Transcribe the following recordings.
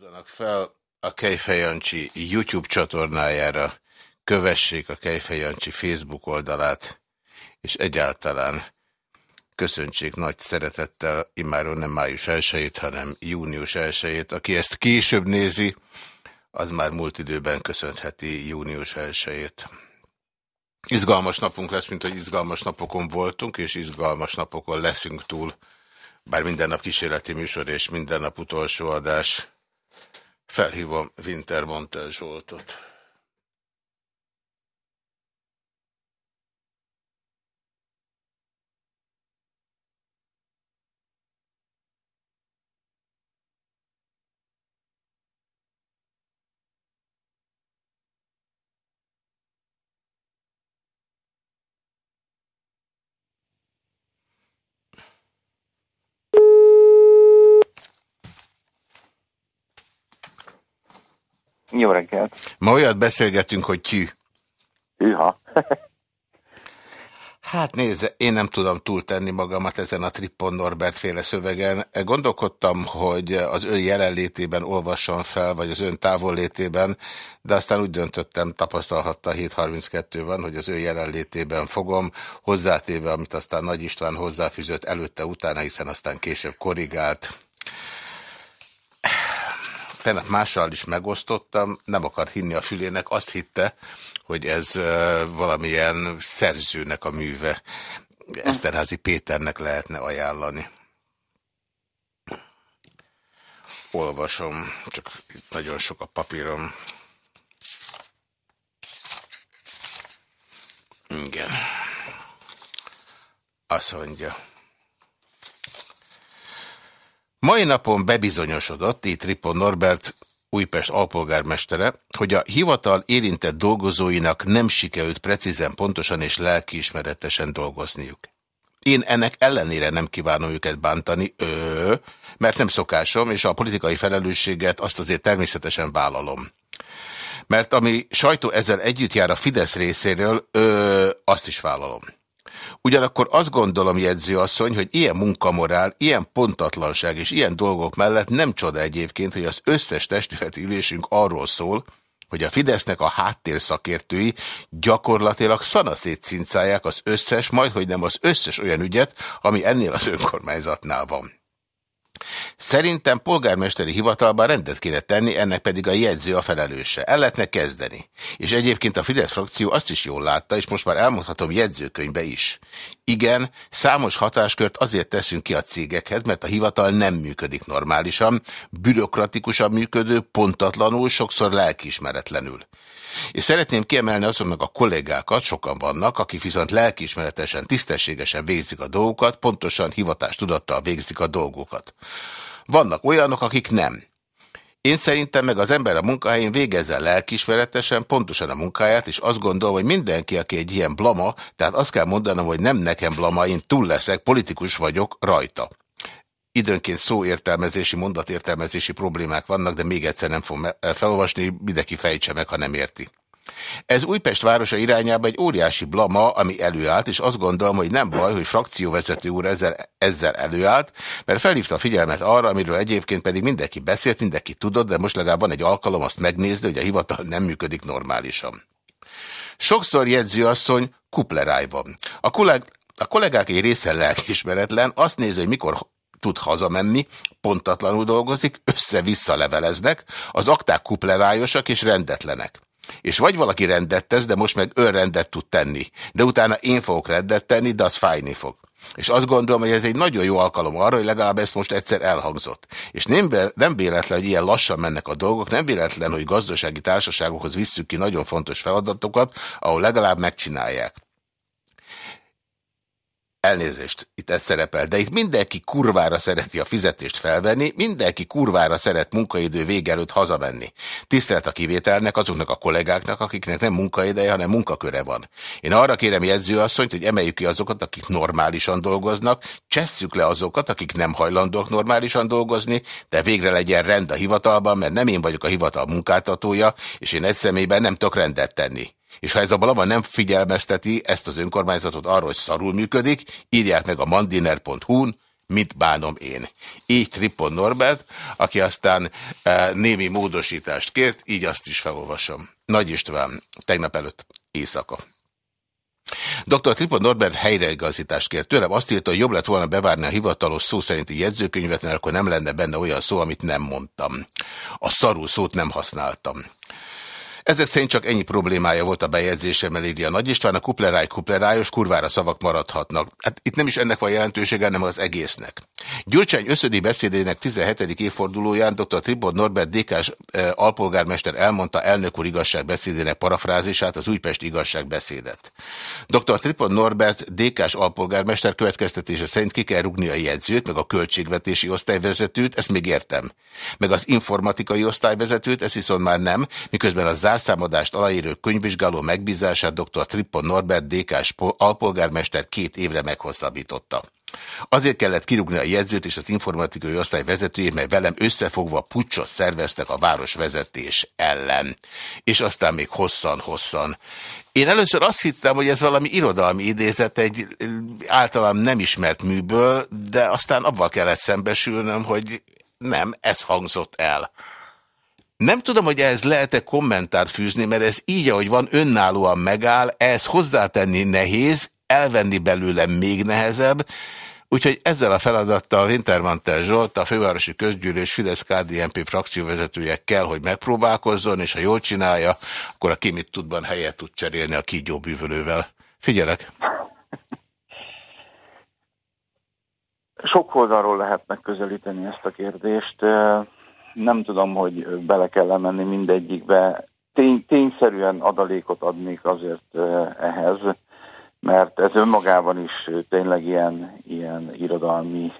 Iratkozzanak fel a Kejfej YouTube csatornájára, kövessék a Kejfej Facebook oldalát, és egyáltalán köszöntsék nagy szeretettel, immáron nem május 1 hanem június 1 Aki ezt később nézi, az már múlt időben köszönheti június 1 Izgalmas napunk lesz, mint hogy izgalmas napokon voltunk, és izgalmas napokon leszünk túl, bár minden nap kísérleti műsor és minden nap utolsó adás. Felhívom Wintermontel Zsoltot. Jó reggelt. Ma olyat beszélgetünk, hogy ki. Hűha. Hát nézze, én nem tudom túltenni magamat ezen a Trippon Norbert féle szövegen. Gondolkodtam, hogy az ön jelenlétében olvassam fel, vagy az ön távollétében, de aztán úgy döntöttem, tapasztalhatta 7.32 van, hogy az ön jelenlétében fogom, hozzátéve, amit aztán Nagy István hozzáfűzött előtte-utána, hiszen aztán később korrigált. Tegnap mással is megosztottam, nem akart hinni a fülének, azt hitte, hogy ez valamilyen szerzőnek a műve. Eszterházi Péternek lehetne ajánlani. Olvasom, csak itt nagyon sok a papírom. Igen. Azt mondja. Mai napon bebizonyosodott, itt Ripon Norbert Újpest alpolgármestere, hogy a hivatal érintett dolgozóinak nem sikerült precízen, pontosan és lelkiismeretesen dolgozniuk. Én ennek ellenére nem kívánom őket bántani, ő, mert nem szokásom, és a politikai felelősséget azt azért természetesen vállalom. Mert ami sajtó ezzel együtt jár a Fidesz részéről, ő, azt is vállalom. Ugyanakkor azt gondolom, jegyzőasszony, hogy ilyen munkamorál, ilyen pontatlanság és ilyen dolgok mellett nem csoda egyébként, hogy az összes testületi ülésünk arról szól, hogy a Fidesznek a háttérszakértői gyakorlatilag szanaszét cincálják az összes, majd hogy nem az összes olyan ügyet, ami ennél az önkormányzatnál van. Szerintem polgármesteri hivatalban rendet kéne tenni, ennek pedig a jegyző a felelőse. El lehetne kezdeni. És egyébként a Fidesz frakció azt is jól látta, és most már elmondhatom jegyzőkönyvbe is. Igen, számos hatáskört azért teszünk ki a cégekhez, mert a hivatal nem működik normálisan, bürokratikusan működő, pontatlanul, sokszor lelkiismeretlenül. És szeretném kiemelni azoknak a kollégákat, sokan vannak, akik viszont lelkiismeretesen, tisztességesen végzik a dolgokat, pontosan hivatástudattal végzik a dolgokat. Vannak olyanok, akik nem. Én szerintem meg az ember a munkahelyén végezzen lelkismeretesen, pontosan a munkáját, és azt gondolom, hogy mindenki, aki egy ilyen blama, tehát azt kell mondanom, hogy nem nekem blama, én túl leszek, politikus vagyok rajta. Időnként szóértelmezési, mondatértelmezési problémák vannak, de még egyszer nem fog felolvasni, mindenki fejtse meg, ha nem érti. Ez Újpest városa irányába egy óriási blama, ami előállt, és azt gondolom, hogy nem baj, hogy frakcióvezető úr ezzel, ezzel előállt, mert felhívta a figyelmet arra, amiről egyébként pedig mindenki beszélt, mindenki tudott, de most legalább van egy alkalom azt megnézni, hogy a hivatal nem működik normálisan. Sokszor jegyző asszony kupleráj van. A, kolleg a kollégák egy része lelkismeretlen, azt nézi, hogy mikor tud hazamenni, pontatlanul dolgozik, össze-vissza leveleznek, az akták kuplerájosak és rendetlenek. És vagy valaki rendet tesz, de most meg rendet tud tenni. De utána én fogok rendet tenni, de az fájni fog. És azt gondolom, hogy ez egy nagyon jó alkalom arra, hogy legalább ezt most egyszer elhangzott. És nem, nem véletlen, hogy ilyen lassan mennek a dolgok, nem véletlen, hogy gazdasági társaságokhoz visszük ki nagyon fontos feladatokat, ahol legalább megcsinálják. Elnézést, itt ez szerepel, de itt mindenki kurvára szereti a fizetést felvenni, mindenki kurvára szeret munkaidő vége előtt hazamenni. Tisztelt a kivételnek azoknak a kollégáknak, akiknek nem munkaideje, hanem munkaköre van. Én arra kérem jegyzőasszonyt, hogy emeljük ki azokat, akik normálisan dolgoznak, csesszük le azokat, akik nem hajlandók normálisan dolgozni, de végre legyen rend a hivatalban, mert nem én vagyok a hivatal munkáltatója, és én egy személyben nem tudok rendet tenni. És ha ez a balaba nem figyelmezteti ezt az önkormányzatot arról, hogy szarul működik, írják meg a mandiner.hu-n, mint bánom én. Így Trippon Norbert, aki aztán e, némi módosítást kért, így azt is felolvasom. Nagy István, tegnap előtt, éjszaka. Dr. Tripon Norbert helyreigazítást kért tőlem. Azt írta, hogy jobb lett volna bevárni a hivatalos szó szerinti jegyzőkönyvet, mert akkor nem lenne benne olyan szó, amit nem mondtam. A szarú szót nem használtam. Ezek szerint csak ennyi problémája volt a bejegyzésemmel, írja Nagy István, a kupleráj kuplerájos, kurvára szavak maradhatnak. Hát itt nem is ennek van jelentősége, hanem az egésznek. Gyurcsány összödi beszédének 17. évfordulóján dr. Tribod Norbert Dékás e, alpolgármester elmondta elnök úr igazságbeszédének parafrázisát, az Újpest igazságbeszédet. Dr. Tripod Norbert Dékás alpolgármester következtetése szerint ki kell rugni a jegyzőt, meg a költségvetési osztályvezetőt, ezt még értem. Meg az informatikai osztályvezetőt, ezt viszont már nem, miközben a zárszámadást aláírő könyvvizsgáló megbízását dr. Trippon Norbert Dékás alpolgármester két évre meghosszabbította. Azért kellett kirúgni a jegyzőt és az informatikai osztály vezetőjét, mert velem összefogva puccsot szerveztek a városvezetés ellen. És aztán még hosszan-hosszan. Én először azt hittem, hogy ez valami irodalmi idézet egy általam nem ismert műből, de aztán abban kellett szembesülnöm, hogy nem, ez hangzott el. Nem tudom, hogy ehhez lehet-e kommentárt fűzni, mert ez így, ahogy van, önállóan megáll, ehhez hozzátenni nehéz, elvenni belőle még nehezebb, úgyhogy ezzel a feladattal Wintermantel Zsolt, a fővárosi közgyűlés Fidesz-KDNP frakcióvezetője kell, hogy megpróbálkozzon, és ha jól csinálja, akkor a kimit tudban helyet tud cserélni a kígyó bűvölővel. Figyelek! Sok oldalról lehet megközelíteni ezt a kérdést nem tudom, hogy bele kell menni mindegyikbe. Tény, tényszerűen adalékot adnék azért ehhez, mert ez önmagában is tényleg ilyen, ilyen irodalmi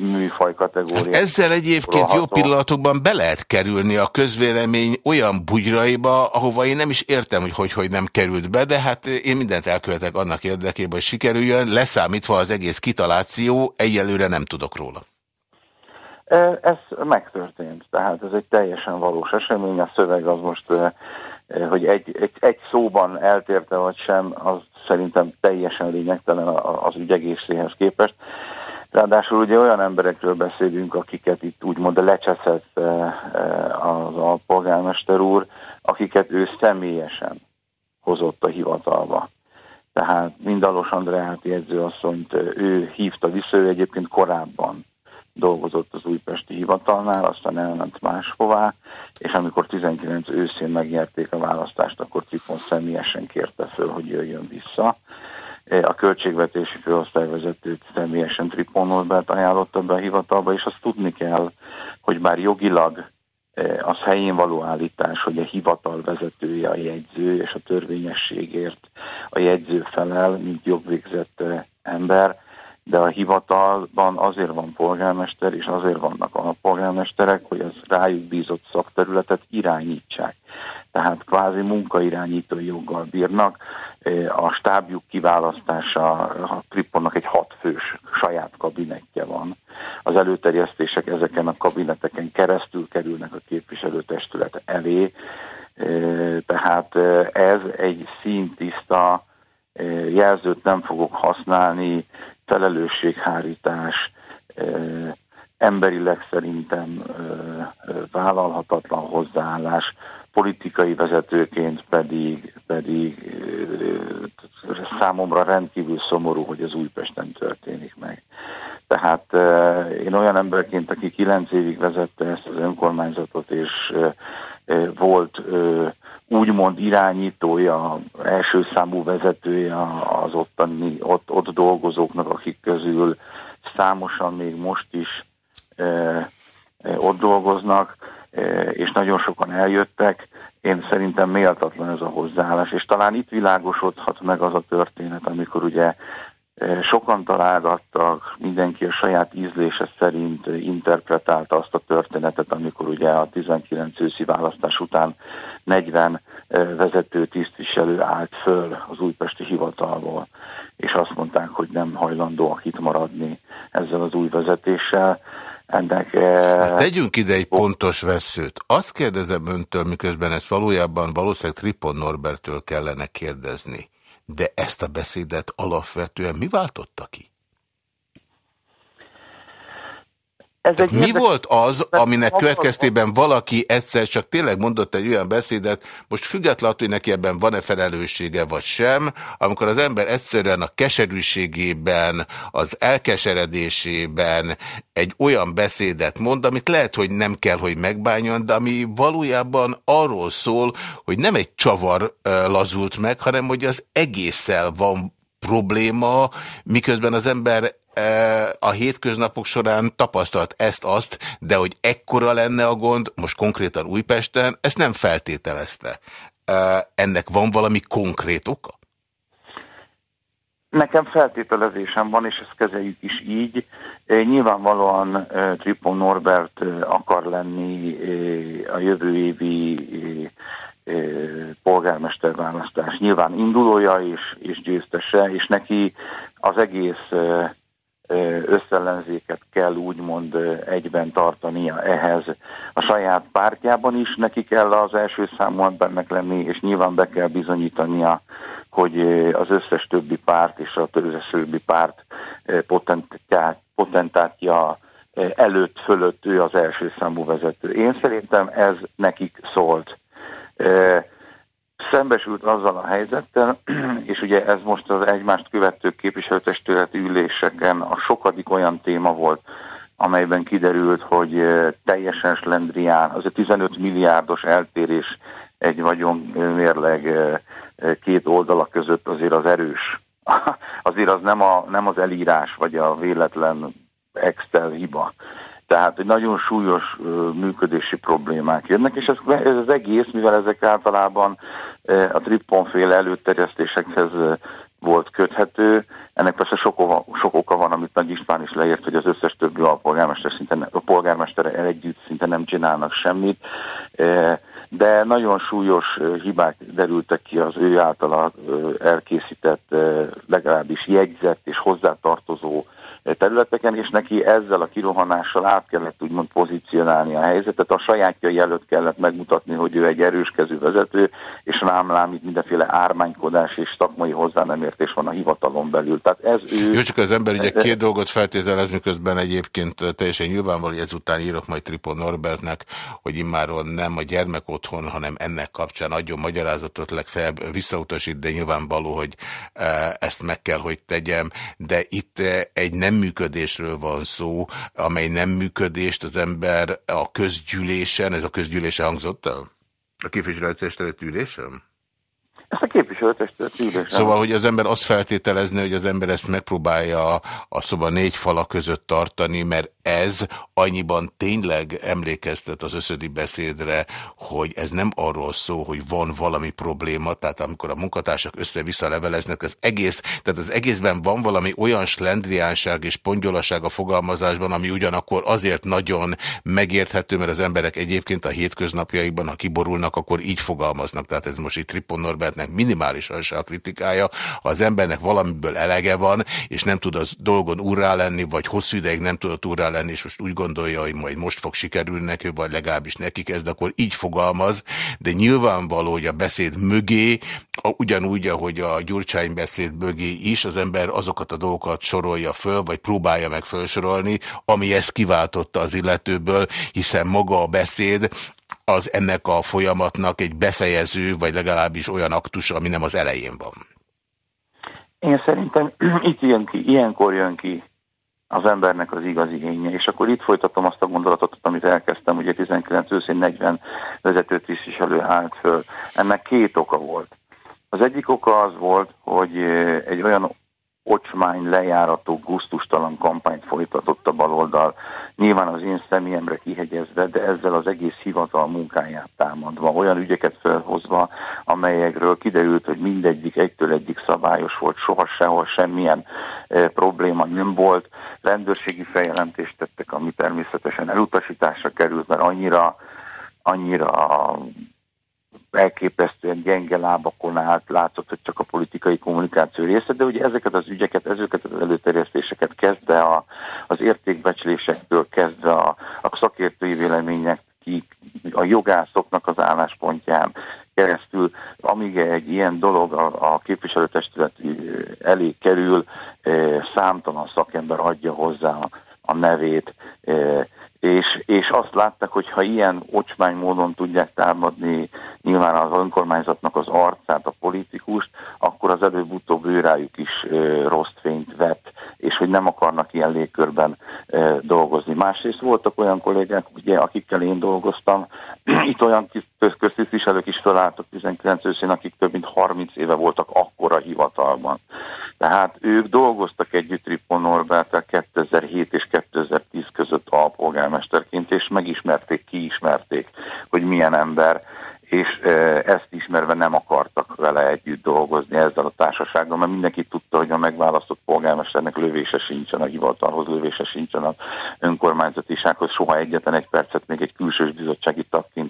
műfaj kategória. Hát ezzel egyébként jó pillanatokban be lehet kerülni a közvélemény olyan bugyraiba, ahova én nem is értem, hogy hogy, hogy nem került be, de hát én mindent elkövetek annak érdekében, hogy sikerüljön, leszámítva az egész kitaláció, egyelőre nem tudok róla. Ez megtörtént, tehát ez egy teljesen valós esemény, a szöveg az most, hogy egy, egy, egy szóban eltérte vagy sem, az szerintem teljesen lényegtelen az ügy egészéhez képest. Ráadásul ugye olyan emberekről beszélünk, akiket itt úgymond lecseszett az a polgármester úr, akiket ő személyesen hozott a hivatalba. Tehát Mindalos Andreát jegyzőasszonyt ő hívta vissza, ő egyébként korábban dolgozott az újpesti hivatalnál, aztán elment máshová, és amikor 19 őszén megnyerték a választást, akkor Cipon személyesen kérte föl, hogy jöjjön vissza. A költségvetési főosztályvezetőt személyesen Tripon Norbert ajánlotta be a hivatalba, és azt tudni kell, hogy bár jogilag e, az helyén való állítás, hogy a hivatal vezetője a jegyző, és a törvényességért a jegyző felel, mint jogvégzett e, ember, de a hivatalban azért van polgármester, és azért vannak a polgármesterek, hogy az rájuk bízott szakterületet irányítsák. Tehát kvázi munkairányító joggal bírnak. E, a stábjuk kiválasztása, a Kriponnak egy hatfős saját kabinetje van. Az előterjesztések ezeken a kabineteken keresztül kerülnek a képviselőtestület elé, e, tehát e, ez egy színtiszta jelzőt nem fogok használni, felelősséghárítás, emberileg szerintem vállalhatatlan hozzáállás, politikai vezetőként pedig, pedig számomra rendkívül szomorú, hogy az Újpesten történik meg. Tehát én olyan emberként, aki kilenc évig vezette ezt az önkormányzatot, és volt úgymond irányítója, első számú vezetője az ottani, ott, ott dolgozóknak, akik közül számosan még most is ott dolgoznak, és nagyon sokan eljöttek. Én szerintem méltatlan ez a hozzáállás, és talán itt világosodhat meg az a történet, amikor ugye Sokan találgattak, mindenki a saját ízlése szerint interpretálta azt a történetet, amikor ugye a 19 őszi választás után 40 vezető tisztviselő állt föl az újpesti hivatalból, és azt mondták, hogy nem hajlandóak itt maradni ezzel az új vezetéssel. Ennek, hát tegyünk ide egy pontos veszőt. Azt kérdezem öntől, miközben ezt valójában valószínűleg Tripon Norbertől kellene kérdezni de ezt a beszédet alapvetően mi váltotta ki? Ez egy mi érdekes... volt az, aminek következtében valaki egyszer csak tényleg mondott egy olyan beszédet, most függetlenül, hogy neki ebben van-e felelőssége vagy sem, amikor az ember egyszerűen a keserűségében, az elkeseredésében egy olyan beszédet mond, amit lehet, hogy nem kell, hogy megbánjon, de ami valójában arról szól, hogy nem egy csavar lazult meg, hanem hogy az egésszel van probléma, miközben az ember a hétköznapok során tapasztalt ezt-azt, de hogy ekkora lenne a gond, most konkrétan Újpesten, ezt nem feltételezte. Ennek van valami konkrét oka? Nekem feltételezésem van, és ezt kezeljük is így. Nyilvánvalóan Tripon Norbert akar lenni a jövő évi polgármesterválasztás nyilván indulója és, és győztese, és neki az egész összellenzéket kell úgymond egyben tartania ehhez. A saját pártjában is neki kell az első számú embernek lenni, és nyilván be kell bizonyítania, hogy az összes többi párt és az összes többi párt potentátja előtt, fölött ő az első számú vezető. Én szerintem ez nekik szólt szembesült azzal a helyzettel, és ugye ez most az egymást követő képviselőtestületi üléseken a sokadik olyan téma volt, amelyben kiderült, hogy teljesen slendrián, az a 15 milliárdos eltérés egy vagyonmérleg két oldala között azért az erős. azért az nem, a, nem az elírás, vagy a véletlen Excel hiba, tehát, hogy nagyon súlyos működési problémák jönnek, és ez, ez az egész, mivel ezek általában a tripponféle előterjesztésekhez volt köthető. Ennek persze sok, ova, sok oka van, amit Nagy István is leírt, hogy az összes többi alpolgármester szinte, a polgármestere együtt szinte nem csinálnak semmit, de nagyon súlyos hibák derültek ki az ő általa elkészített, legalábbis jegyzett és hozzátartozó területeken, és neki ezzel a kirohanással át kellett úgymond pozícionálni a helyzetet, a sajátjai előtt kellett megmutatni, hogy ő egy erőskező vezető, és rám lám itt mindenféle ármánykodás és szakmai hozzá nem értés van a hivatalon belül. Tehát ez ő... Jó, csak az ember ugye két dolgot feltételez, miközben egyébként teljesen nyilvánvaló, hogy ezután írok majd Tripon Norbertnek, hogy immáron nem a gyermek otthon, hanem ennek kapcsán adjon magyarázatot, legfeljebb visszautasít, de nyilvánvaló, hogy ezt meg kell, hogy tegyem, de itt egy nem működésről van szó, amely nem működést az ember a közgyűlésen, ez a közgyűlése hangzott el? A képviselőtestület ülésen? Ezt a képviselőtestület. Szóval, hogy az ember azt feltételezni, hogy az ember ezt megpróbálja a szoba négy fala között tartani, mert ez annyiban tényleg emlékeztet az összödi beszédre, hogy ez nem arról szó, hogy van valami probléma, tehát amikor a munkatársak össze-vissza leveleznek, az egész, tehát az egészben van valami olyan slendriánság és pongyolaság a fogalmazásban, ami ugyanakkor azért nagyon megérthető, mert az emberek egyébként a hétköznapjaikban, ha kiborulnak, akkor így fogalmaznak. Tehát ez most itt Trippon Norbertnek minimálisan se a kritikája. Ha az embernek valamiből elege van, és nem tud az dolgon úrrá lenni, vagy hosszú ideig nem tudott úrrá lenni, és most úgy gondolja, hogy majd most fog sikerülni neki, vagy legalábbis neki kezd, akkor így fogalmaz, de nyilvánvaló, hogy a beszéd mögé, ugyanúgy, ahogy a Gyurcsány beszéd mögé is, az ember azokat a dolgokat sorolja föl, vagy próbálja meg felsorolni, ami ezt kiváltotta az illetőből, hiszen maga a beszéd az ennek a folyamatnak egy befejező, vagy legalábbis olyan aktus, ami nem az elején van. Én szerintem itt jön ki, ilyenkor jön ki az embernek az igaz igénye. És akkor itt folytatom azt a gondolatot, amit elkezdtem, ugye 19 őszén 40 vezető tisztviselő állt föl. Ennek két oka volt. Az egyik oka az volt, hogy egy olyan ocsmány, lejárató, guztustalan kampányt folytatott a baloldal, nyilván az én személyemre kihegyezve, de ezzel az egész hivatal munkáját támadva, olyan ügyeket felhozva, amelyekről kiderült, hogy mindegyik egytől egyik szabályos volt, soha sehol semmilyen e, probléma nem volt. Rendőrségi feljelentést tettek, ami természetesen elutasításra került, mert annyira annyira elképesztően gyenge lábakon állt, látszott, hogy csak a politikai kommunikáció része, de ugye ezeket az ügyeket, ezeket az előterjesztéseket kezdve a, az értékbecslésektől kezdve a, a szakértői vélemények a jogászoknak az álláspontján keresztül, amíg egy ilyen dolog a, a képviselőtestület elé kerül, számtalan szakember adja hozzá a nevét, és, és azt látták, hogy ha ilyen ocsmány módon tudják támadni nyilván az önkormányzatnak az arcát, a politikust, akkor az előbb-utóbb őrájuk is e, rossz fényt vett, és hogy nem akarnak ilyen légkörben e, dolgozni. Másrészt voltak olyan kollégák, ugye, akikkel én dolgoztam, itt olyan köztisztviselők is felálltak 19 őszén, akik több mint 30 éve voltak akkora hivatalban. Tehát ők dolgoztak együtt Rippon Norbertel 2007 és 2010 között alpolgármesterként, és megismerték, kiismerték, hogy milyen ember, és ezt ismerve nem akartak vele együtt dolgozni ezzel a társasággal, mert mindenki tudta, hogy a megválasztott polgármesternek lövése sincsen, a hivatalhoz lövése sincsen a önkormányzatisághoz, soha egyetlen egy percet még egy külsős bizottsági tagként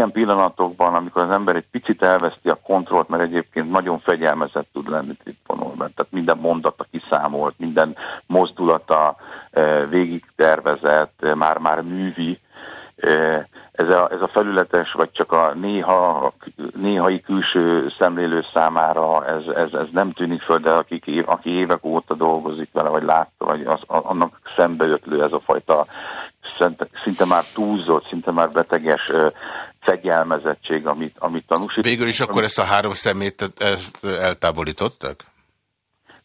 ilyen, pillanatokban, amikor az ember egy picit elveszti a kontrollt, mert egyébként nagyon fegyelmezett tud lenni Tripponolban, tehát minden mondata kiszámolt, minden mozdulata végig tervezett, már-már művi, ez a, ez a felületes, vagy csak a néha, néhai külső szemlélő számára ez, ez, ez nem tűnik föl, de aki, aki évek óta dolgozik vele, vagy látta, vagy az, annak szembeötlő ez a fajta szinte már túlzott, szinte már beteges fegyelmezettség, amit, amit tanúsít. Végül is akkor ezt a három szemét ezt eltávolítottak?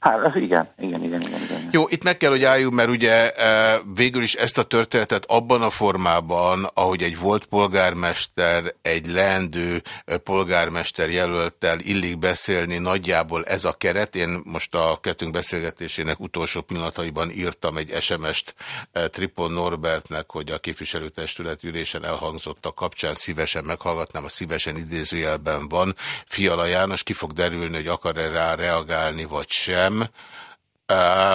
Hát igen, igen, igen, igen, igen. Jó, itt meg kell, hogy álljunk, mert ugye e, végül is ezt a történetet abban a formában, ahogy egy volt polgármester, egy leendő e, polgármester jelöltel illik beszélni, nagyjából ez a keret. Én most a kettőnk beszélgetésének utolsó pillanataiban írtam egy SMS-t e, Tripon Norbertnek, hogy a képviselőtestület ülésen elhangzott a kapcsán szívesen meghallgatnám, a szívesen idézőjelben van. Fiala János ki fog derülni, hogy akar-e rá reagálni, vagy sem belém,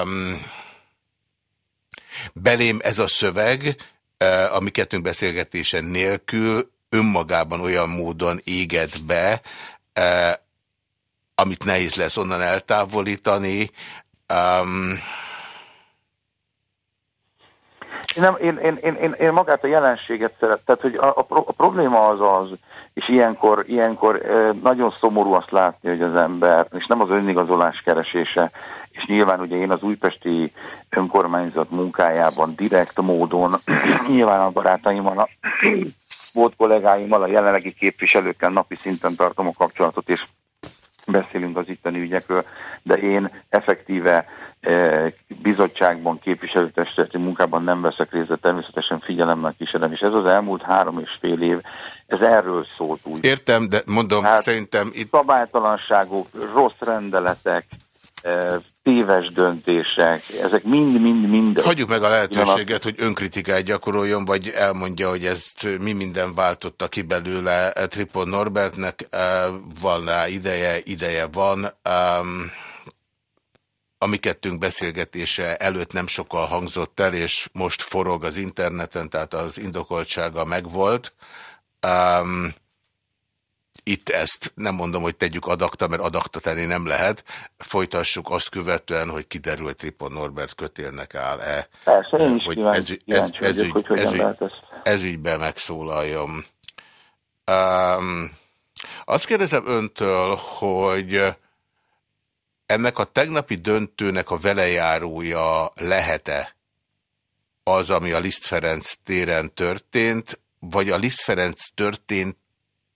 um, belém ez a szöveg, uh, a mi kettőnk beszélgetése nélkül önmagában olyan módon éget be, uh, amit nehéz lesz onnan eltávolítani. Um, nem, én, én, én, én, magát a jelenséget szeret, tehát hogy a, a, a probléma az az, és ilyenkor, ilyenkor nagyon szomorú azt látni, hogy az ember, és nem az önigazolás keresése, és nyilván ugye én az újpesti önkormányzat munkájában direkt módon, nyilván a barátaimmal, a volt kollégáimmal, a jelenlegi képviselőkkel napi szinten tartom a kapcsolatot, és beszélünk az itteni ügyekről, de én effektíve bizottságban, képviselőtestületi munkában nem veszek részt, de természetesen figyelemmel kísérem, és ez az elmúlt három és fél év, ez erről szólt úgy. Értem, de mondom, hát, szerintem itt... Szabálytalanságok, rossz rendeletek, téves döntések, ezek mind-mind-mind... Hagyjuk meg a lehetőséget, hogy önkritikát gyakoroljon, vagy elmondja, hogy ezt mi minden váltotta ki belőle Tripon Norbertnek. Van rá ideje, ideje van. A mi kettőnk beszélgetése előtt nem sokkal hangzott el, és most forog az interneten, tehát az indokoltsága megvolt. Um, itt ezt nem mondom, hogy tegyük adakta, mert adakta tenni nem lehet. Folytassuk azt követően, hogy kiderül, hogy Tripon Norbert kötélnek áll-e. Persze, én is hogy ez, ez, ez, ügy, hogy ez, ügy, ez ügyben megszólaljon. Um, azt kérdezem öntől, hogy ennek a tegnapi döntőnek a velejárója lehet-e az, ami a Liszt Ferenc téren történt, vagy a Liszt Ferenc történt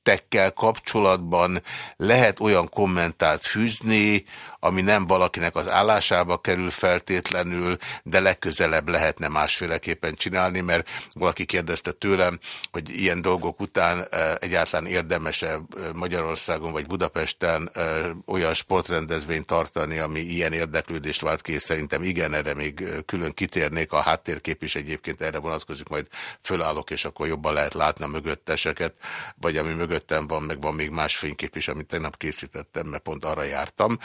tettekkel kapcsolatban lehet olyan kommentárt fűzni, ami nem valakinek az állásába kerül feltétlenül, de legközelebb lehetne másféleképpen csinálni, mert valaki kérdezte tőlem, hogy ilyen dolgok után e, egyáltalán érdemese e, Magyarországon vagy Budapesten e, olyan sportrendezvényt tartani, ami ilyen érdeklődést vált ki, szerintem igen, erre még külön kitérnék, a háttérkép is egyébként erre vonatkozik, majd fölállok, és akkor jobban lehet látni a mögötteseket, vagy ami mögöttem van, meg van még más fénykép is, amit tegnap készítettem, mert pont arra jártam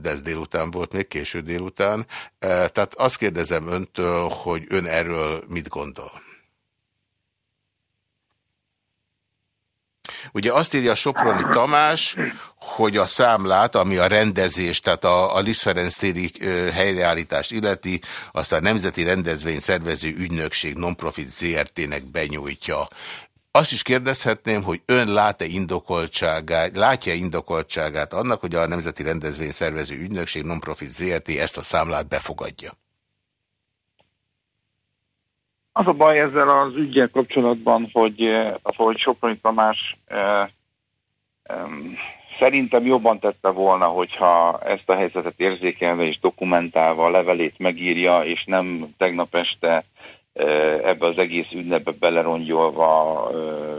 de ez délután volt, még késő délután. Tehát azt kérdezem öntől, hogy ön erről mit gondol? Ugye azt írja Soproni Tamás, hogy a számlát, ami a rendezés, tehát a, a Liszt Ferenc téri helyreállítást illeti, azt a Nemzeti Rendezvény Szervező Ügynökség Nonprofit ZRT-nek benyújtja. Azt is kérdezhetném, hogy ön lát-e indokoltságát, látja indokoltságát annak, hogy a Nemzeti Rendezvény Szervező Ügynökség Nonprofit ZRT ezt a számlát befogadja? Az a baj ezzel az ügyel kapcsolatban, hogy, eh, ahogy Soproni Tamás eh, eh, szerintem jobban tette volna, hogyha ezt a helyzetet érzékelve és dokumentálva a levelét megírja, és nem tegnap este ebbe az egész ünnepbe belerongyolva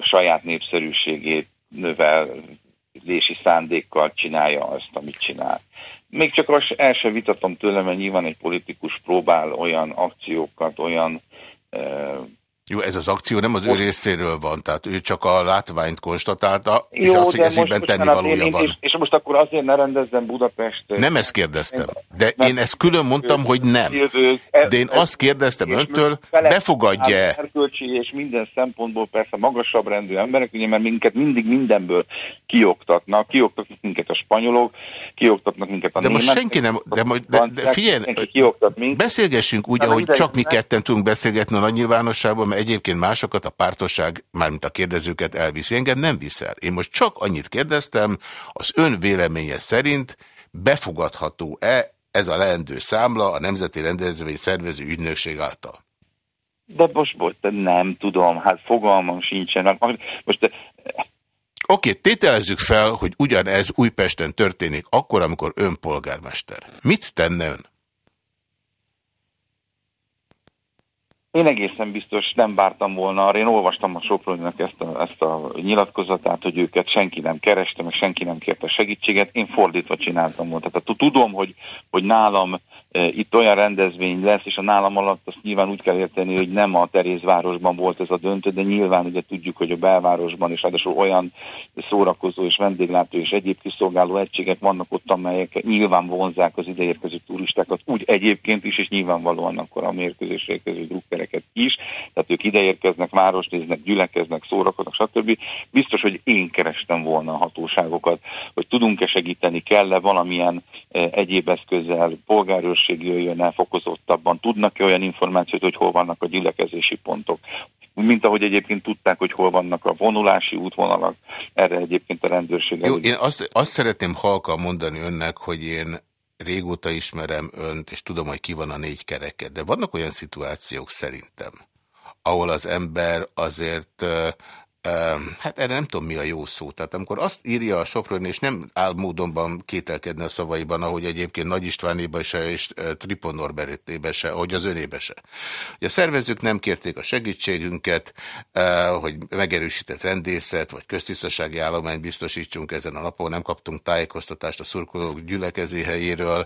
saját népszerűségét növelési szándékkal csinálja azt, amit csinál. Még csak az el sem vitatom tőle, mert nyilván egy politikus próbál olyan akciókat, olyan jó, ez az akció nem az ő részéről van, tehát ő csak a látványt konstatálta, Jó, és azt, hogy ez ígyben tenni valója van. És, és most akkor azért ne rendezzem Budapest... Nem ezt kérdeztem, de én ezt külön mondtam, hogy nem. De én azt kérdeztem öntől, befogadja -e? Erkölcsi és minden szempontból persze magasabb rendű emberek, ugye, mert minket mindig mindenből kioktatnak, kioktatnak minket a spanyolok, kioktatnak minket a De most senki nem, de, de, de figyelj, beszélgessünk úgy, ahogy csak mi ketten tudunk beszélgetni a nagy nyilvánosságban, egyébként másokat a pártosság, mármint a kérdezőket elviszi. Engem nem viszel. Én most csak annyit kérdeztem, az ön véleménye szerint befogadható-e ez a leendő számla a Nemzeti Rendezvény Szervező Ügynökség által? De most, most nem tudom, hát fogalmam sincsen. Most Oké, okay, tételezzük fel, hogy ugyanez Újpesten történik akkor, amikor ön polgármester. Mit tenne ön? Én egészen biztos nem vártam volna arra. Én olvastam a Soproninak ezt a, ezt a nyilatkozatát, hogy őket senki nem kereste, meg senki nem kérte segítséget. Én fordítva csináltam volna. Tehát tudom, hogy, hogy nálam itt olyan rendezvény lesz, és a nálam alatt azt nyilván úgy kell érteni, hogy nem a Terézvárosban volt ez a döntő, de nyilván ugye tudjuk, hogy a belvárosban is ráadásul olyan szórakozó és vendéglátó és egyéb kiszolgáló egységek vannak ott, amelyek nyilván vonzák az ideérkező turistákat, úgy egyébként is, és nyilvánvalóan akkor a mérkőzésre érkező drukkereket is, tehát ők ideérkeznek, városnéznek, gyülekeznek, szórakoznak, stb. Biztos, hogy én kerestem volna a hatóságokat, hogy tudunk-e segíteni, kell-e valamilyen egyéb eszközzel, polgárőrs rendőrség jöjjön el fokozottabban, tudnak-e olyan információt, hogy hol vannak a gyülekezési pontok, mint ahogy egyébként tudták, hogy hol vannak a vonulási útvonalak, erre egyébként a rendőrség... Jó, én azt, azt szeretném halkan mondani önnek, hogy én régóta ismerem önt, és tudom, hogy ki van a négy kereket, de vannak olyan szituációk szerintem, ahol az ember azért hát erre nem tudom mi a jó szó. Tehát amikor azt írja a Sopron, és nem áll módonban kételkedni a szavaiban, ahogy egyébként Nagy Istvánéba se, és Tripon Norbertébe se, ahogy az önébe se. Ugye a szervezők nem kérték a segítségünket, hogy megerősített rendészet, vagy köztisztasági állományt biztosítsunk ezen a napon, nem kaptunk tájékoztatást a szurkolók gyülekezéhelyéről,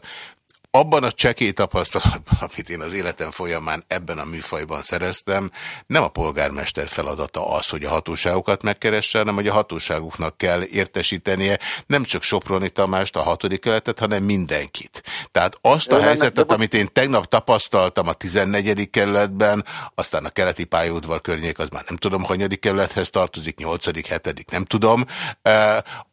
abban a csekély tapasztalatban, amit én az életem folyamán ebben a műfajban szereztem, nem a polgármester feladata az, hogy a hatóságokat megkeresse, hanem hogy a hatóságoknak kell értesítenie nem csak Soproni Tamást, a hatodik keletet, hanem mindenkit. Tehát azt a helyzetet, amit én tegnap tapasztaltam a 14. kerületben, aztán a keleti pályaudvar környék, az már nem tudom, hanyadik kerülethez tartozik, 8., 7., nem tudom,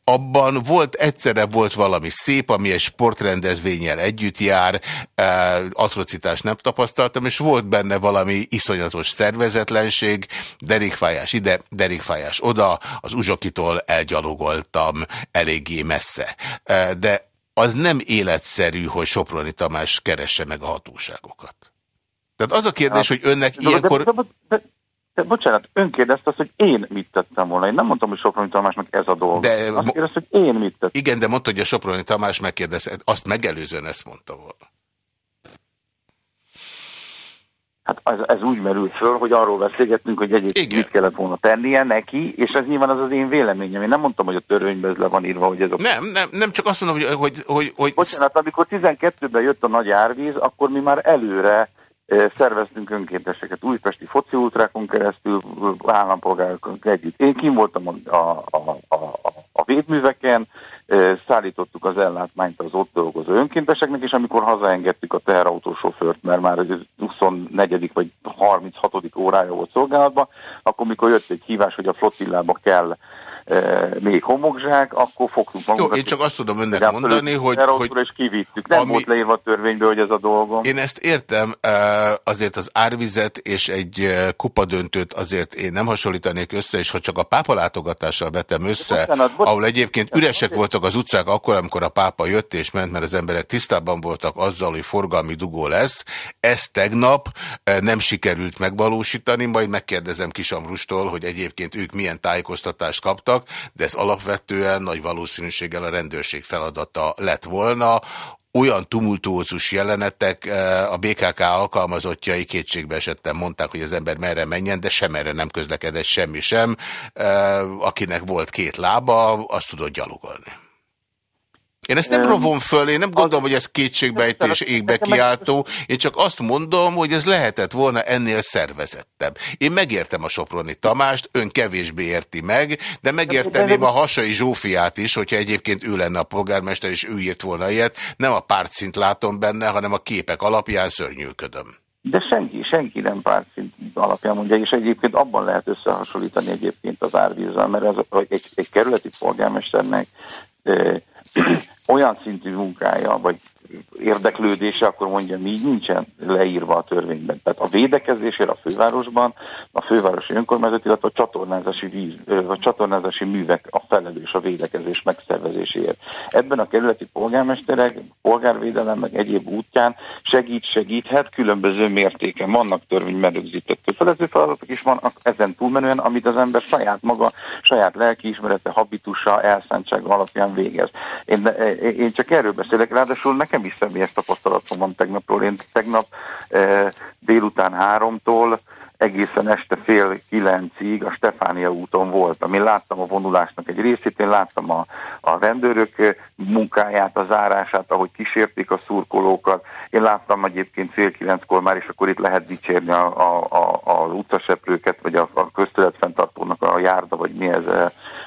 abban volt, egyszerre volt valami szép, ami egy sportrendezvényel együtt jár, eh, atrocitást nem tapasztaltam, és volt benne valami iszonyatos szervezetlenség, derikfájás ide, derikfájás oda, az uzsokitól elgyalogoltam eléggé messze. De az nem életszerű, hogy Soproni Tamás keresse meg a hatóságokat. Tehát az a kérdés, hát, hogy önnek ilyenkor... De, de, de, de bocsánat, ön kérdezte azt, hogy én mit tettem volna. Én nem mondtam, hogy Soproni Tamásnak ez a dolga. De, azt kérdezte, hogy én mit tettem. Igen, de mondta, hogy a Soproni Tamás megkérdezte, azt megelőzően ezt mondta volna. Hát ez, ez úgy merült föl, hogy arról beszélgettünk, hogy egyébként mit kellett volna tennie neki, és ez nyilván az az én véleményem. Én nem mondtam, hogy a törvényben ez le van írva, hogy ez a... Nem, nem, nem csak azt mondom, hogy... hogy, hogy, hogy... Bocsánat, amikor 12-ben jött a nagy árvíz, akkor mi már előre szerveztünk önkénteseket újpesti foci ultrákon keresztül, állampolgárokon együtt. Én kim voltam a, a, a, a, a védműveken, szállítottuk az ellátmányt az ott dolgozó önkénteseknek, és amikor hazaengedtük a teherautósofőrt, mert már az 24. vagy 36. órája volt szolgálatban, akkor mikor jött egy hívás, hogy a flottillába kell még homokzsák, akkor fogtuk magunkat. Jó, én csak azt tudom önnek mondani, hogy... hogy és kivittük. Nem ami... volt leírva a törvényből, hogy ez a dolgom. Én ezt értem, azért az árvizet és egy kupadöntőt azért én nem hasonlítanék össze, és ha csak a pápa látogatással vetem össze, bocsánat, bocsánat, ahol egyébként üresek voltak az utcák akkor, amikor a pápa jött és ment, mert az emberek tisztában voltak azzal, hogy forgalmi dugó lesz. Ezt tegnap nem sikerült megvalósítani, majd megkérdezem Kisamrustól, hogy egyébként ők milyen tájékoztatást kaptak, de ez alapvetően nagy valószínűséggel a rendőrség feladata lett volna olyan tumultuózus jelenetek, eh, a BKK alkalmazottjai kétségbe esettem mondták, hogy az ember merre menjen, de sem erre nem közlekedett semmi sem. Eh, akinek volt két lába, azt tudott gyalogolni. Én ezt nem rovom föl, én nem gondolom, hogy ez kétségbejtés égbe kiáltó, én csak azt mondom, hogy ez lehetett volna ennél szervezettebb. Én megértem a Soproni Tamást, ön kevésbé érti meg, de megérteném a Hasai Zsófiát is, hogyha egyébként ő lenne a polgármester, és ő írt volna ilyet. Nem a pártszint látom benne, hanem a képek alapján szörnyűködöm. De senki, senki nem pártszint alapján mondja, és egyébként abban lehet összehasonlítani egyébként az árvízzel, mert az, egy, egy kerületi polgármesternek olyan szintű munkája, vagy érdeklődése, akkor mondjam így, nincsen leírva a törvényben. Tehát a védekezésért a fővárosban a fővárosi önkormányzat, illetve a csatornázási, víz, a csatornázási művek a felelős a védekezés megszervezéséért. Ebben a kerületi polgármesterek, polgárvédelem, meg egyéb útján segít, segíthet, különböző mértéken vannak törvény rögzített kötelező feladatok is vannak ezen túlmenően, amit az ember saját maga, saját lelkiismerete, habitusa, elszántsága alapján végez. Én, én csak erről beszélek, ráadásul nekem is személyes tapasztalatom van tegnapról. Én tegnap eh, délután háromtól egészen este fél kilencig a Stefánia úton voltam. Én láttam a vonulásnak egy részét, én láttam a, a rendőrök munkáját, a zárását, ahogy kísérték a szurkolókat. Én láttam egyébként fél kilenckor már, és akkor itt lehet dicsérni a, a, a, az utcaseprőket, vagy a, a köztöletfenntartónak a járda, vagy mi ez,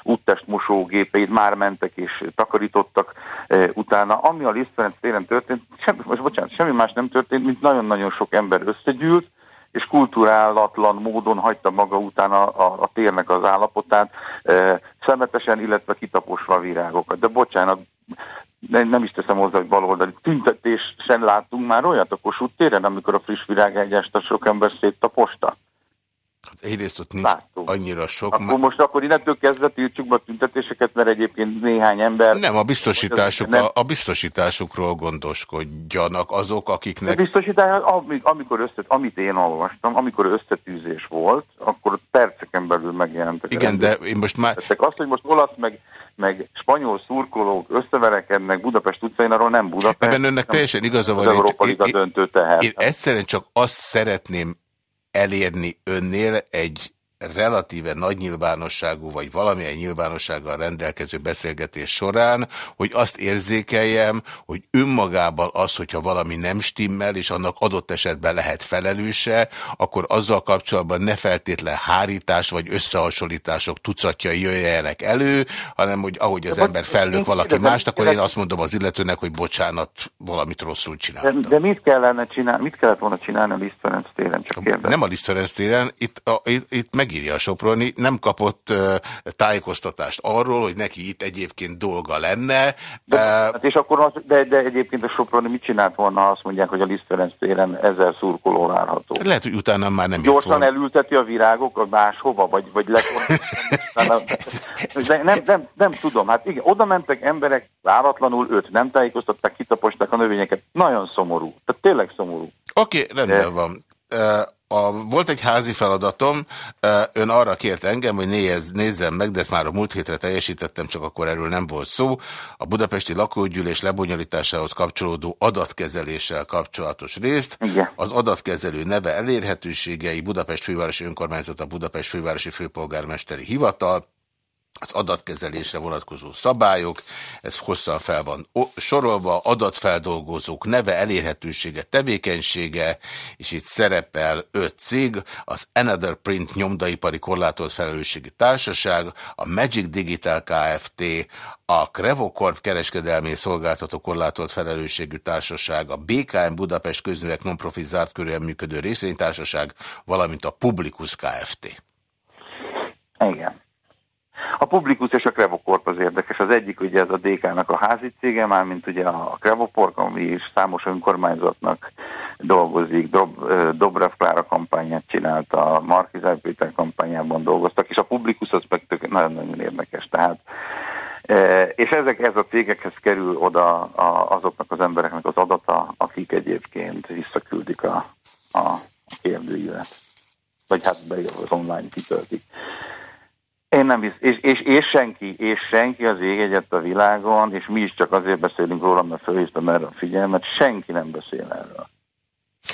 úttest mosógépeit már mentek és takarítottak e, utána. Ami a Liszt Ferenc téren történt, semmi, most bocsánat, semmi más nem történt, mint nagyon-nagyon sok ember összegyűlt, és kulturálatlan módon hagyta maga után a, a, a térnek az állapotát, e, szemetesen, illetve kitaposva a virágokat. De bocsánat, nem, nem is teszem hozzá, hogy baloldali tüntetésen látunk már olyat a Kossuth téren, amikor a friss virágágyást a sok ember széttaposta. Hát egyrészt ott nincs Láttuk. annyira sok... Akkor most akkor innentől kezdve tiltsuk be a tüntetéseket, mert egyébként néhány ember... Nem, a, biztosításuk, nem... a, a biztosításukról gondoskodjanak azok, akiknek... A biztosítás, amikor összet, amit én olvastam, amikor összetűzés volt, akkor perceken belül megjelentek. Igen, de én most már... Azt, hogy most olasz meg, meg spanyol szurkolók összeverekednek Budapest utcain, arról nem Budapest. Ebben önnek teljesen igaza van. Az Európa Liga döntő tehet. Én egyszerűen csak azt szeretném elérni önnél egy relatíve nagy nyilvánosságú, vagy valamilyen nyilvánossággal rendelkező beszélgetés során, hogy azt érzékeljem, hogy önmagában az, hogyha valami nem stimmel, és annak adott esetben lehet felelőse, akkor azzal kapcsolatban ne feltétlen hárítás vagy összehasonlítások tucatjai jöjjenek elő, hanem hogy ahogy az ember fellök valaki mást, akkor én azt mondom az illetőnek, hogy bocsánat, valamit rosszul csináltam. De, de mit kellene csinálni, mit kellett volna csinálni a Liszt Ferenc téren? Csak kérdez. Nem a Liszt Ferenc téren, itt, a, itt meg megírja a Soproni, nem kapott tájékoztatást arról, hogy neki itt egyébként dolga lenne. De, uh, hát és akkor az, de, de egyébként a Soproni mit csinált volna, azt mondják, hogy a Liszt Ferenc téren ezer szurkoló várható. Lehet, hogy utána már nem Gyorsan elülteti a virágokat máshova, vagy, vagy de nem, nem, nem tudom, hát igen, oda mentek emberek váratlanul, őt nem tájékoztatták, kitaposták a növényeket. Nagyon szomorú, tehát tényleg szomorú. Oké, okay, rendben de... van a, volt egy házi feladatom, ön arra kért engem, hogy néz, nézzem meg, de ezt már a múlt hétre teljesítettem, csak akkor erről nem volt szó. A budapesti lakógyűlés lebonyolításához kapcsolódó adatkezeléssel kapcsolatos részt. Igen. Az adatkezelő neve elérhetőségei Budapest fővárosi önkormányzata, Budapest fővárosi főpolgármesteri hivatal, az adatkezelésre vonatkozó szabályok, ez hosszan fel van sorolva, adatfeldolgozók neve, elérhetősége, tevékenysége, és itt szerepel öt cég, az Another Print nyomdaipari korlátolt felelősségi társaság, a Magic Digital Kft., a Crevocorp kereskedelmi szolgáltató korlátolt felelősségű társaság, a BKM Budapest közművek nonprofit zárt körülön működő részvénytársaság, valamint a Publikus Kft. Igen. A Publikus és a Krevokorp az érdekes. Az egyik ugye ez a DK-nak a házi cége, mármint ugye a Krevopork, ami is számos önkormányzatnak dolgozik. Dob, Dobrev Klára kampányát csinálta, a Markizár Péter kampányában dolgoztak, és a Publikus az nagyon-nagyon érdekes. Tehát és ezek, ez a cégekhez kerül oda azoknak az embereknek az adata, akik egyébként visszaküldik a, a kérdőjület. Vagy hát be az online kitöltik. Én nem hisz, és, és, és senki, és senki az ég egyet a világon, és mi is csak azért beszélünk róla, mert felhívtam erre a figyelmet, senki nem beszél erről.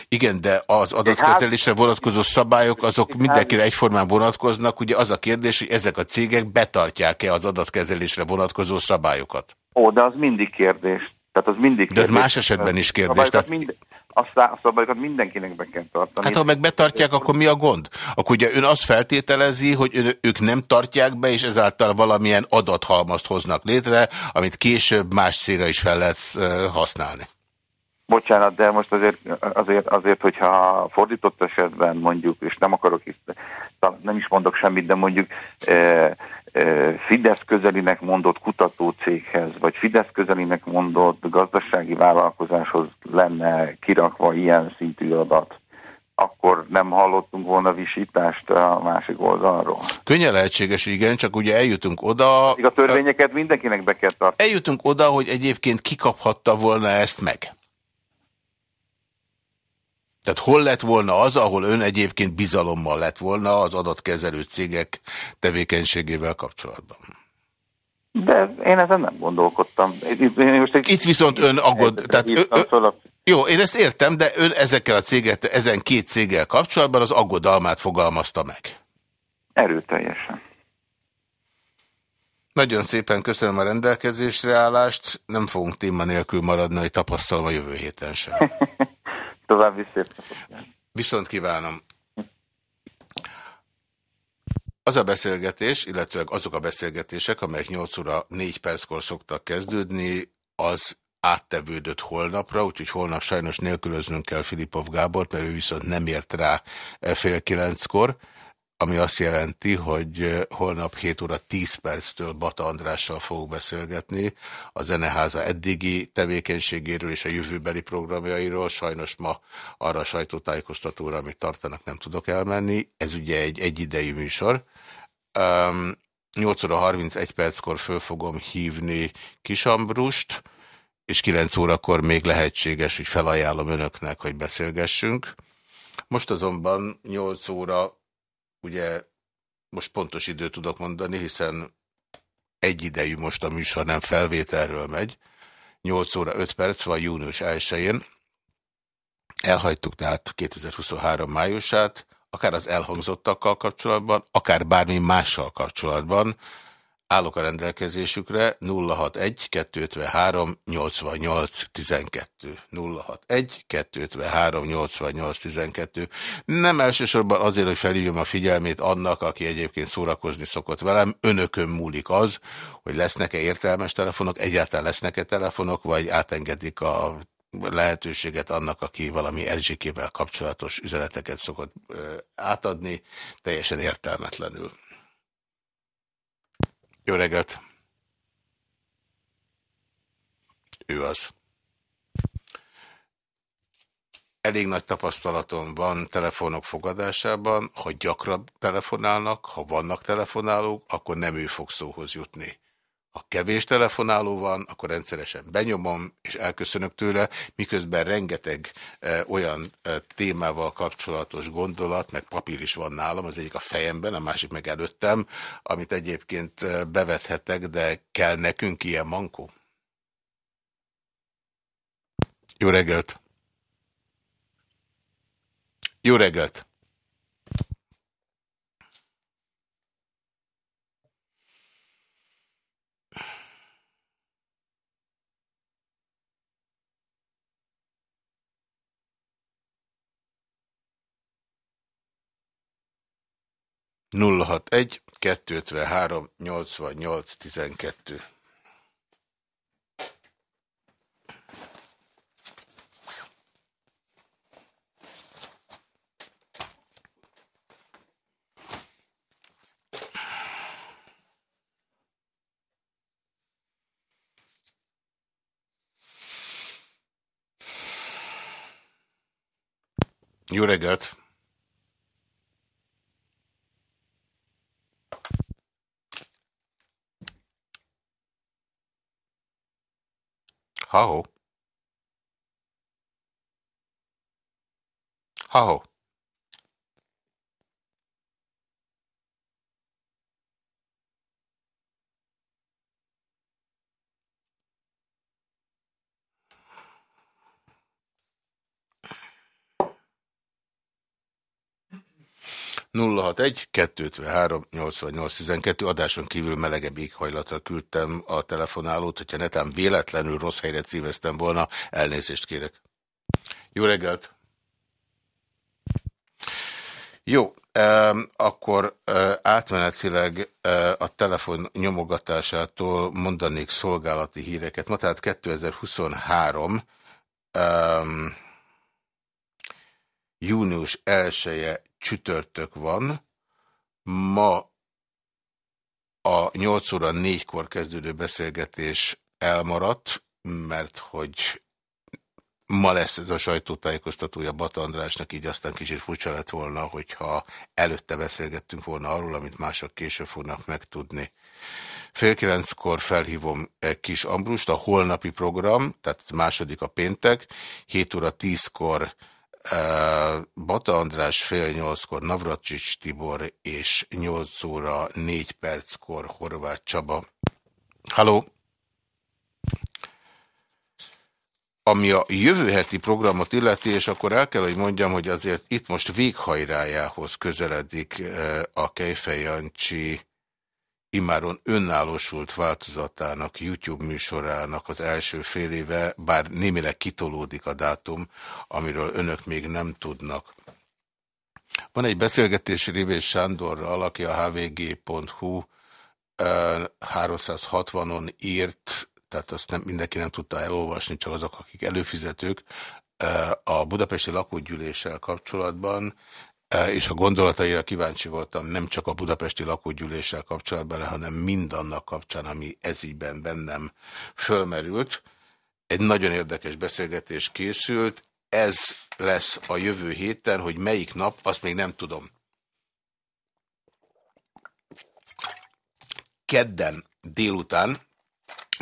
Igen, de az adatkezelésre vonatkozó szabályok azok mindenkire egyformán vonatkoznak. Ugye az a kérdés, hogy ezek a cégek betartják-e az adatkezelésre vonatkozó szabályokat? Ó, de az mindig kérdés. Tehát az mindig. De ez más esetben is kérdés. Tehát... Mind, a szabályokat mindenkinek be kell tartani. Hát ha meg betartják, akkor mi a gond? Akkor ugye ön azt feltételezi, hogy ön, ők nem tartják be, és ezáltal valamilyen adathalmazt hoznak létre, amit később más célra is fel lehet használni. Bocsánat, de most azért, azért, azért, hogyha fordított esetben mondjuk, és nem akarok nem is mondok semmit, de mondjuk e, e, Fidesz közelinek mondott kutatócéghez, vagy Fidesz közelinek mondott gazdasági vállalkozáshoz lenne kirakva ilyen szintű adat, akkor nem hallottunk volna visítást a másik oldalról. Könnyen lehetséges, igen, csak ugye eljutunk oda... A törvényeket mindenkinek be kell tartani. Eljutunk oda, hogy egyébként kikaphatta volna ezt meg. Tehát hol lett volna az, ahol ön egyébként bizalommal lett volna az adatkezelő cégek tevékenységével kapcsolatban? De én ezen nem gondolkodtam. Én most egy Itt viszont ön aggód... Tehát ő, ő, jó, én ezt értem, de ön ezekkel a céget, ezen két céggel kapcsolatban az aggodalmát fogalmazta meg. Erőteljesen. Nagyon szépen köszönöm a rendelkezésre állást. Nem fogunk téma nélkül maradni, hogy tapasztalom a jövő héten sem. További szép Viszont kívánom. Az a beszélgetés, illetve azok a beszélgetések, amelyek 8 óra 4 perckor szoktak kezdődni, az áttevődött holnapra, úgyhogy holnap sajnos nélkülöznünk kell Filipov Gábort, mert ő viszont nem ért rá fél kilenckor ami azt jelenti, hogy holnap 7 óra 10 perctől Bata Andrással fogok beszélgetni a Zeneháza eddigi tevékenységéről és a jövőbeli programjairól. Sajnos ma arra a sajtótájékoztatóra, amit tartanak, nem tudok elmenni. Ez ugye egy egyidejű műsor. Um, 8 óra 31 perckor föl fogom hívni Kisambrust, és 9 órakor még lehetséges, hogy felajánlom önöknek, hogy beszélgessünk. Most azonban 8 óra ugye most pontos időt tudok mondani, hiszen egyidejű most a műsor nem felvételről megy, 8 óra 5 perc van június 1-én, elhagytuk tehát 2023 májusát, akár az elhangzottakkal kapcsolatban, akár bármi mással kapcsolatban, Állok a rendelkezésükre 061 253 88 12. 061 253 88 12. Nem elsősorban azért, hogy felhívjam a figyelmét annak, aki egyébként szórakozni szokott velem. Önökön múlik az, hogy lesznek-e értelmes telefonok, egyáltalán lesznek-e telefonok, vagy átengedik a lehetőséget annak, aki valami Erzsikével kapcsolatos üzeneteket szokott átadni, teljesen értelmetlenül. Jó reggelt! Ő az. Elég nagy tapasztalatom van telefonok fogadásában, ha gyakran telefonálnak, ha vannak telefonálók, akkor nem ő fog szóhoz jutni. Ha kevés telefonáló van, akkor rendszeresen benyomom, és elköszönök tőle, miközben rengeteg e, olyan e, témával kapcsolatos gondolat, meg papír is van nálam, az egyik a fejemben, a másik meg előttem, amit egyébként e, bevethetek, de kell nekünk ilyen mankó? Jó reggelt! Jó reggelt! 061 253 88 12. Jó reggelt! Ha-ho! Ha-ho! 061 253 8812 adáson kívül melegebb éghajlatra küldtem a telefonálót, hogyha netán véletlenül rossz helyre címeztem volna, elnézést kérek. Jó reggelt! Jó, akkor átmenetileg a telefon nyomogatásától mondanék szolgálati híreket. Ma tehát 2023 június 1 -e csütörtök van. Ma a 8 óra 4-kor kezdődő beszélgetés elmaradt, mert hogy ma lesz ez a sajtótájékoztatója Bata Andrásnak, így aztán kicsit furcsa lett volna, hogyha előtte beszélgettünk volna arról, amit mások később fognak megtudni. Fél kilenckor felhívom Kis Ambrust, a holnapi program, tehát második a péntek, 7 óra 10-kor Bata András fél nyolckor Navracsics Tibor és 8 óra 4 perckor Horváth Csaba. Halló! Ami a jövő heti programot illeti, és akkor el kell, hogy mondjam, hogy azért itt most véghajrájához közeledik a Kejfej Jancsi imáron önállósult változatának, YouTube műsorának az első fél éve, bár némileg kitolódik a dátum, amiről önök még nem tudnak. Van egy beszélgetés Révés Sándorral, aki a hvg.hu 360-on írt, tehát azt nem, mindenki nem tudta elolvasni, csak azok, akik előfizetők, a budapesti lakógyűléssel kapcsolatban, és a gondolataira kíváncsi voltam nem csak a budapesti lakógyűléssel kapcsolatban, hanem mindannak kapcsán, ami ezügyben bennem fölmerült. Egy nagyon érdekes beszélgetés készült, ez lesz a jövő héten, hogy melyik nap, azt még nem tudom. Kedden délután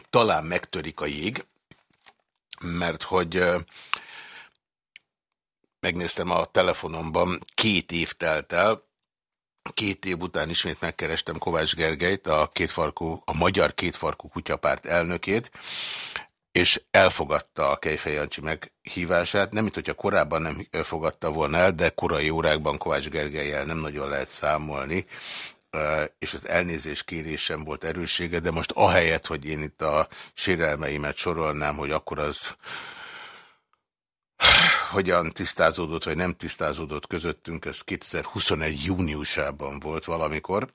talán megtörik a jég, mert hogy megnéztem a telefonomban, két év telt el, két év után ismét megkerestem Kovács Gergelyt, a, kétfarkú, a Magyar Kétfarkú Kutyapárt elnökét, és elfogadta a Kejfej Jancsi meghívását. Nem, mint hogyha korábban nem fogadta volna el, de korai órákban Kovács Gergelyel nem nagyon lehet számolni, és az elnézés kérésem volt erőssége, de most ahelyett, hogy én itt a sérelmeimet sorolnám, hogy akkor az hogyan tisztázódott, vagy nem tisztázódott közöttünk, ez 2021 júniusában volt valamikor,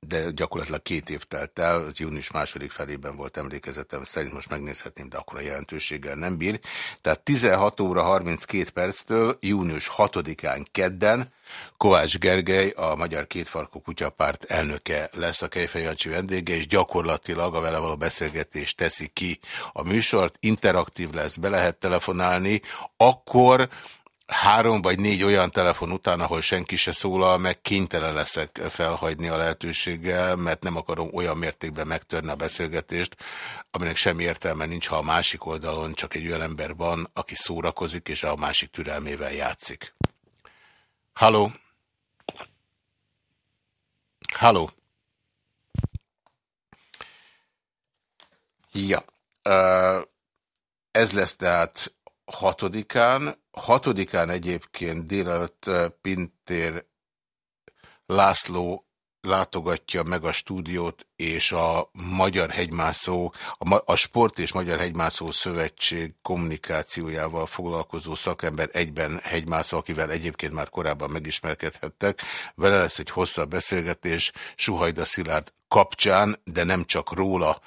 de gyakorlatilag két év telt el, június második felében volt emlékezetem, szerint most megnézhetném, de akkor a jelentőséggel nem bír. Tehát 16 óra 32 perctől június 6-án kedden Kovács Gergely, a Magyar Kétfarkú Kutyapárt elnöke lesz a Kejfej Jancsi vendége, és gyakorlatilag a vele való beszélgetés teszi ki a műsort, interaktív lesz, be lehet telefonálni, akkor három vagy négy olyan telefon után, ahol senki se szólal, meg kénytelen leszek felhagyni a lehetőséggel, mert nem akarom olyan mértékben megtörni a beszélgetést, aminek semmi értelme nincs, ha a másik oldalon csak egy olyan ember van, aki szórakozik, és a másik türelmével játszik. Halló! Halló! Ja. Ez lesz tehát hatodikán. Hatodikán egyébként délelőtt Pintér László látogatja meg a stúdiót, és a Magyar Hegymászó, a Sport és Magyar Hegymászó Szövetség kommunikációjával foglalkozó szakember egyben hegymászó, akivel egyébként már korábban megismerkedhettek. Vele lesz egy hosszabb beszélgetés Suhajda Szilárd kapcsán, de nem csak róla.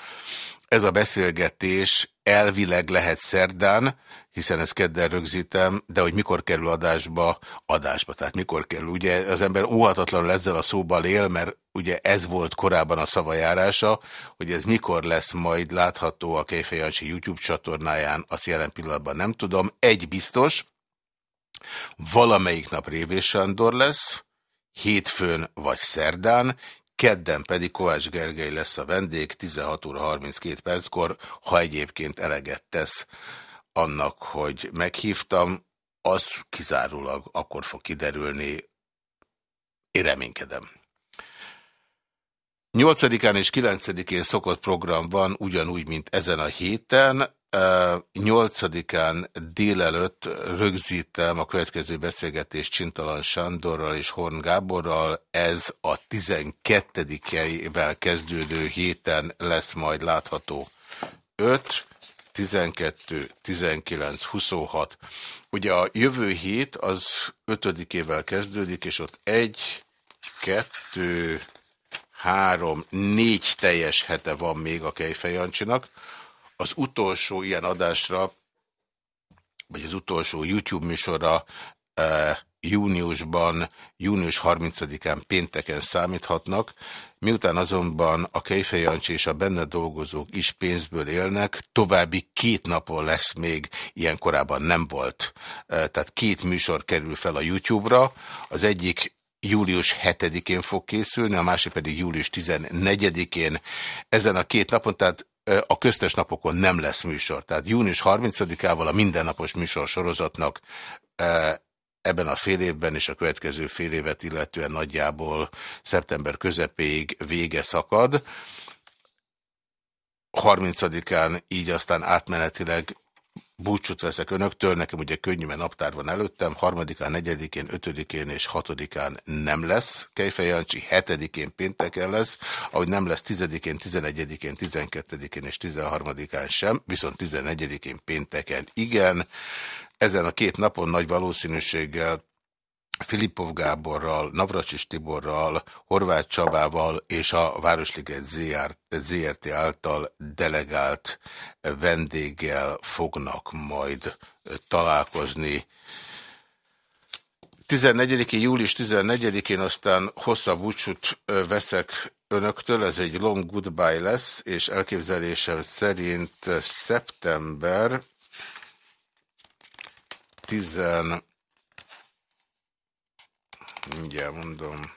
Ez a beszélgetés elvileg lehet szerdán, hiszen ezt kedden rögzítem, de hogy mikor kerül adásba, adásba, tehát mikor kerül. Ugye az ember óhatatlanul ezzel a szóval él, mert ugye ez volt korábban a szavajárása, hogy ez mikor lesz majd látható a Kejfejancsi YouTube csatornáján, azt jelen pillanatban nem tudom. Egy biztos, Valamelyik nap Révés Sándor lesz, hétfőn vagy szerdán, kedden pedig Kovács Gergely lesz a vendég 16 óra 32 perckor, ha egyébként eleget tesz annak, hogy meghívtam, az kizárólag akkor fog kiderülni, én reménykedem. 8-án és 9-én szokott program van, ugyanúgy, mint ezen a héten. 8-án délelőtt rögzítem a következő beszélgetést Csintalan Sándorral és Horn Gáborral. Ez a 12-eivel kezdődő héten lesz majd látható 5, 12, 19, 26. Ugye a jövő hét az 5-ével kezdődik, és ott 1, 2, három, négy teljes hete van még a Kejfej Jancsinak. Az utolsó ilyen adásra, vagy az utolsó YouTube műsorra e, júniusban, június 30-án pénteken számíthatnak, miután azonban a Kejfej Jancsi és a benne dolgozók is pénzből élnek, további két napon lesz még, ilyen korábban nem volt. Tehát két műsor kerül fel a YouTube-ra, az egyik július 7-én fog készülni, a másik pedig július 14-én. Ezen a két napon, tehát a köztes napokon nem lesz műsor. Tehát június 30-ával a mindennapos műsor sorozatnak ebben a fél évben és a következő fél évet illetően nagyjából szeptember közepéig vége szakad. 30-án így aztán átmenetileg búcsút veszek önöktől, nekem ugye könnyű, mert naptár van előttem, harmadikán, negyedikén, ötödikén és hatodikán nem lesz. Kejfej Jancsi hetedikén pénteken lesz, ahogy nem lesz tizedikén, tizenegyedikén, tizenkettedikén és tizenharmadikán sem, viszont tizennegyedikén pénteken igen. Ezen a két napon nagy valószínűséggel Filipov Gáborral, Navracsis Tiborral, Horváth Csabával és a Városliget ZRT által delegált vendéggel fognak majd találkozni. 14 július 14-én aztán hosszabb búcsút veszek önöktől, ez egy long goodbye lesz, és elképzelésem szerint szeptember 10 mindjárt mondom.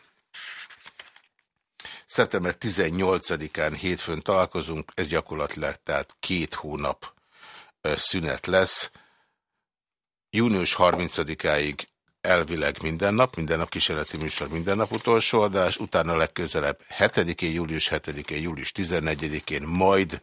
Szeptember 18-án hétfőn találkozunk, ez gyakorlatilag tehát két hónap szünet lesz. Június 30-áig elvileg minden nap, minden nap kísérleti műsor, minden nap utolsó adás, utána legközelebb 7-én, július 7-én, július 14-én, majd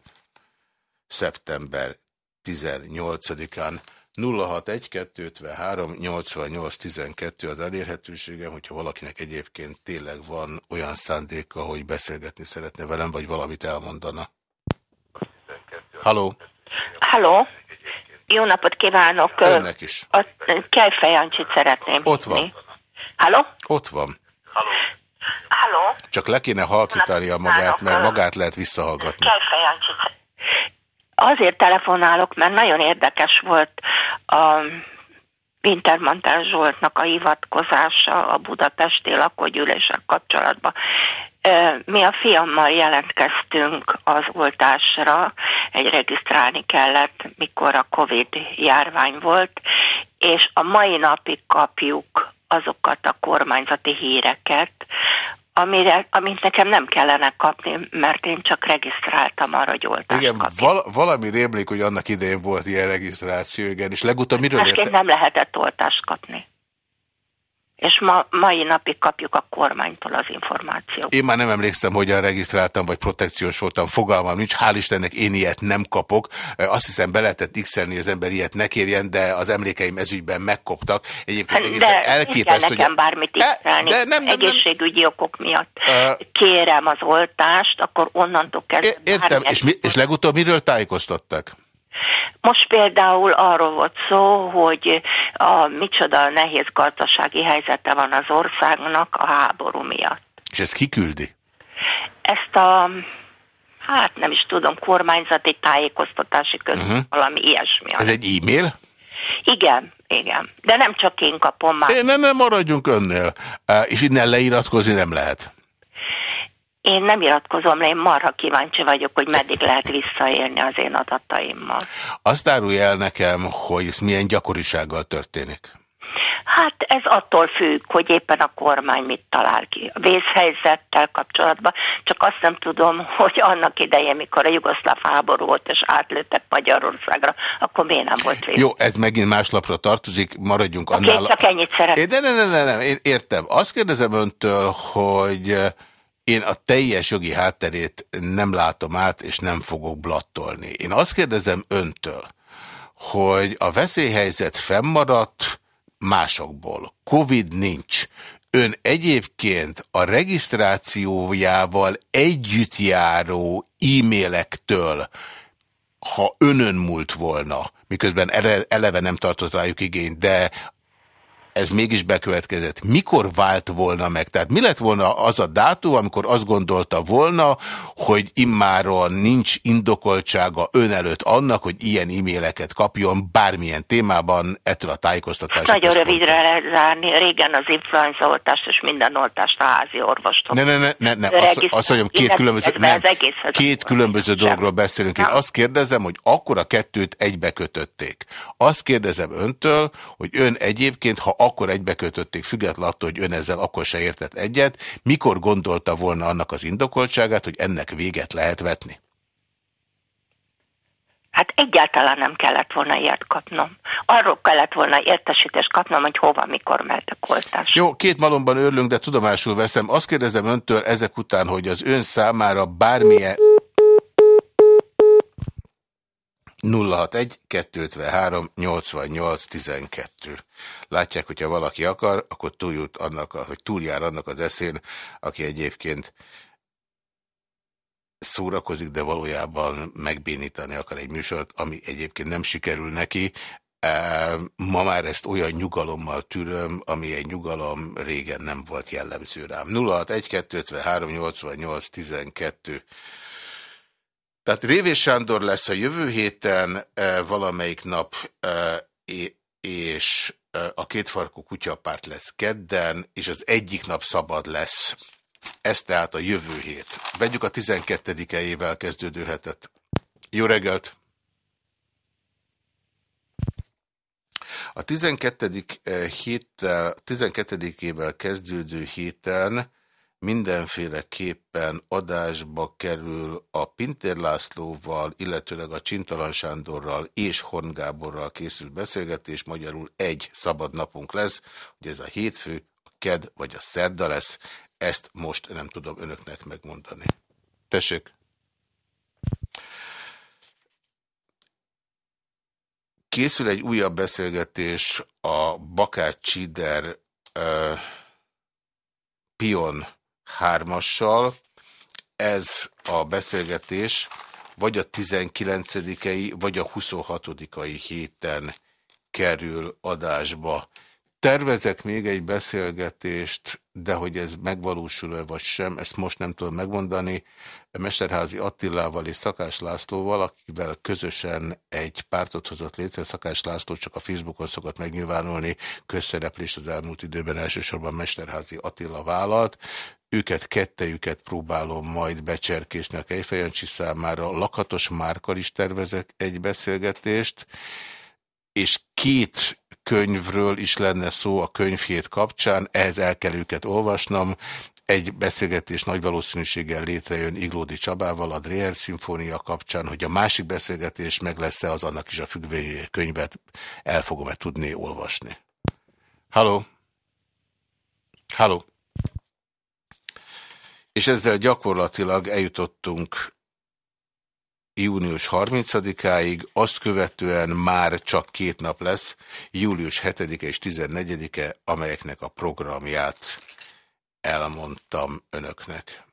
szeptember 18-án 061-253-88-12 az elérhetőségem, hogyha valakinek egyébként tényleg van olyan szándéka, hogy beszélgetni szeretne velem, vagy valamit elmondana. Halló! Halló! Jó napot kívánok! Önnek is. A Kejfejancsit szeretném Ott van. Halló? Ott van. Halló? Csak le kéne halkítani a magát, mert magát lehet visszahallgatni. Kejfejancsit Azért telefonálok, mert nagyon érdekes volt a Wintermantel Zsoltnak a hivatkozása a budapesti lakógyűlések kapcsolatban. Mi a fiammal jelentkeztünk az oltásra, egy regisztrálni kellett, mikor a Covid járvány volt, és a mai napig kapjuk azokat a kormányzati híreket, amire, amit nekem nem kellene kapni, mert én csak regisztráltam arra, hogy oltást Igen, val valami rémlik, hogy annak idején volt ilyen regisztráció, igen, és legutóbb miről Másként érte... nem lehetett oltást kapni és ma, mai napig kapjuk a kormánytól az információt. Én már nem emlékszem, hogyan regisztráltam, vagy protekciós voltam, fogalmam nincs. Hál' Istennek én ilyet nem kapok. Azt hiszem, be lehetett x hogy az ember ilyet ne kérjen, de az emlékeim ezügyben megkoptak. Egyébként egészen de elképesztő, hogy... nekem bármit x de nem, nem, egészségügyi okok miatt uh, kérem az oltást, akkor onnantól kezdve... Értem, és, mi, és legutóbb miről tájékoztattak? Most például arról volt szó, hogy a micsoda nehéz gazdasági helyzete van az országnak a háború miatt. És ezt kiküldi? Ezt a, hát nem is tudom, kormányzati tájékoztatási között, uh -huh. valami ilyesmi. Ez egy e-mail? Igen, igen. De nem csak én kapom már. É, nem, nem maradjunk önnél. És innen leiratkozni nem lehet. Én nem iratkozom le, én marha kíváncsi vagyok, hogy meddig lehet visszaélni az én adataimmal. Azt árulja el nekem, hogy ez milyen gyakorisággal történik. Hát ez attól függ, hogy éppen a kormány mit talál ki. A vészhelyzettel kapcsolatban csak azt nem tudom, hogy annak idején, mikor a jugoszláv háború volt és átlőttek Magyarországra, akkor miért nem volt vész. Jó, ez megint más lapra tartozik, maradjunk okay, annál. csak ennyit szeretném. De ne, ne, ne, ne, én értem. Azt kérdezem öntől, hogy én a teljes jogi hátterét nem látom át, és nem fogok blattolni. Én azt kérdezem öntől, hogy a veszélyhelyzet fennmaradt másokból. Covid nincs. Ön egyébként a regisztrációjával együtt járó e-mailektől, ha önön múlt volna, miközben eleve nem tartott rájuk igényt, de ez mégis bekövetkezett, mikor vált volna meg? Tehát mi lett volna az a dátum, amikor azt gondolta volna, hogy immáron nincs indokoltsága ön előtt annak, hogy ilyen e-maileket kapjon bármilyen témában ettől a tájékoztatásról? Nagyon rövidre lehet zárni. Régen az influenza oltást és minden oltást a házi orvostól. Ne, ne, ne, ne, ne. Azt, azt mondjam, két különböző, nem, két különböző dologról beszélünk. Én azt kérdezem, hogy akkor a kettőt egybe kötötték. Azt kérdezem öntől, hogy ön egyébként, ha akkor egybekötötték, független attól, hogy ön ezzel akkor se értett egyet. Mikor gondolta volna annak az indokoltságát, hogy ennek véget lehet vetni? Hát egyáltalán nem kellett volna ilyet kapnom. Arról kellett volna értesítést kapnom, hogy hova, mikor mehetek oltás. Jó, két malomban örülünk, de tudomásul veszem. Azt kérdezem öntől ezek után, hogy az ön számára bármilyen... 061 253 88 12. Látják, hogyha valaki akar, akkor túljut annak, hogy túljár annak az eszén, aki egyébként szórakozik, de valójában megbénítani akar egy műsort, ami egyébként nem sikerül neki. Ma már ezt olyan nyugalommal tűröm, ami egy nyugalom régen nem volt jellemző rám. 061 12 tehát Révés Sándor lesz a jövő héten, valamelyik nap, és a kétfarkú kutyapárt lesz kedden, és az egyik nap szabad lesz. Ez tehát a jövő hét. Vegyük a 12 ével kezdődő hetet. Jó reggelt! A 12. héttel, 12. ével kezdődő héten mindenféleképpen adásba kerül a Pintér Lászlóval, illetőleg a Csintalan Sándorral és Horn Gáborral készült beszélgetés, magyarul egy szabad napunk lesz, hogy ez a hétfő, a ked vagy a szerda lesz, ezt most nem tudom önöknek megmondani. Tessék! Készül egy újabb beszélgetés a Bakács Csider uh, Pion hármassal. Ez a beszélgetés vagy a 19 vagy a 26 héten kerül adásba. Tervezek még egy beszélgetést, de hogy ez megvalósul-e vagy sem, ezt most nem tudom megmondani. Mesterházi Attilával és Szakás Lászlóval, akivel közösen egy pártot hozott létre. Szakás László csak a Facebookon szokott megnyilvánulni, közszereplést az elmúlt időben elsősorban Mesterházi Attila vállalt. Őket, kettejüket próbálom majd becserkészni a Kejfejancsi számára. Lakatos Márkal is tervezek egy beszélgetést, és két könyvről is lenne szó a könyvhét kapcsán, ehhez el kell őket olvasnom. Egy beszélgetés nagy valószínűséggel létrejön Iglódi Csabával a Dreher Szimfónia kapcsán, hogy a másik beszélgetés meg lesz-e, az annak is a függvény könyvet el fogom-e tudni olvasni. Halló? Halló? És ezzel gyakorlatilag eljutottunk június 30-áig, azt követően már csak két nap lesz, július 7-e és 14-e, amelyeknek a programját elmondtam önöknek.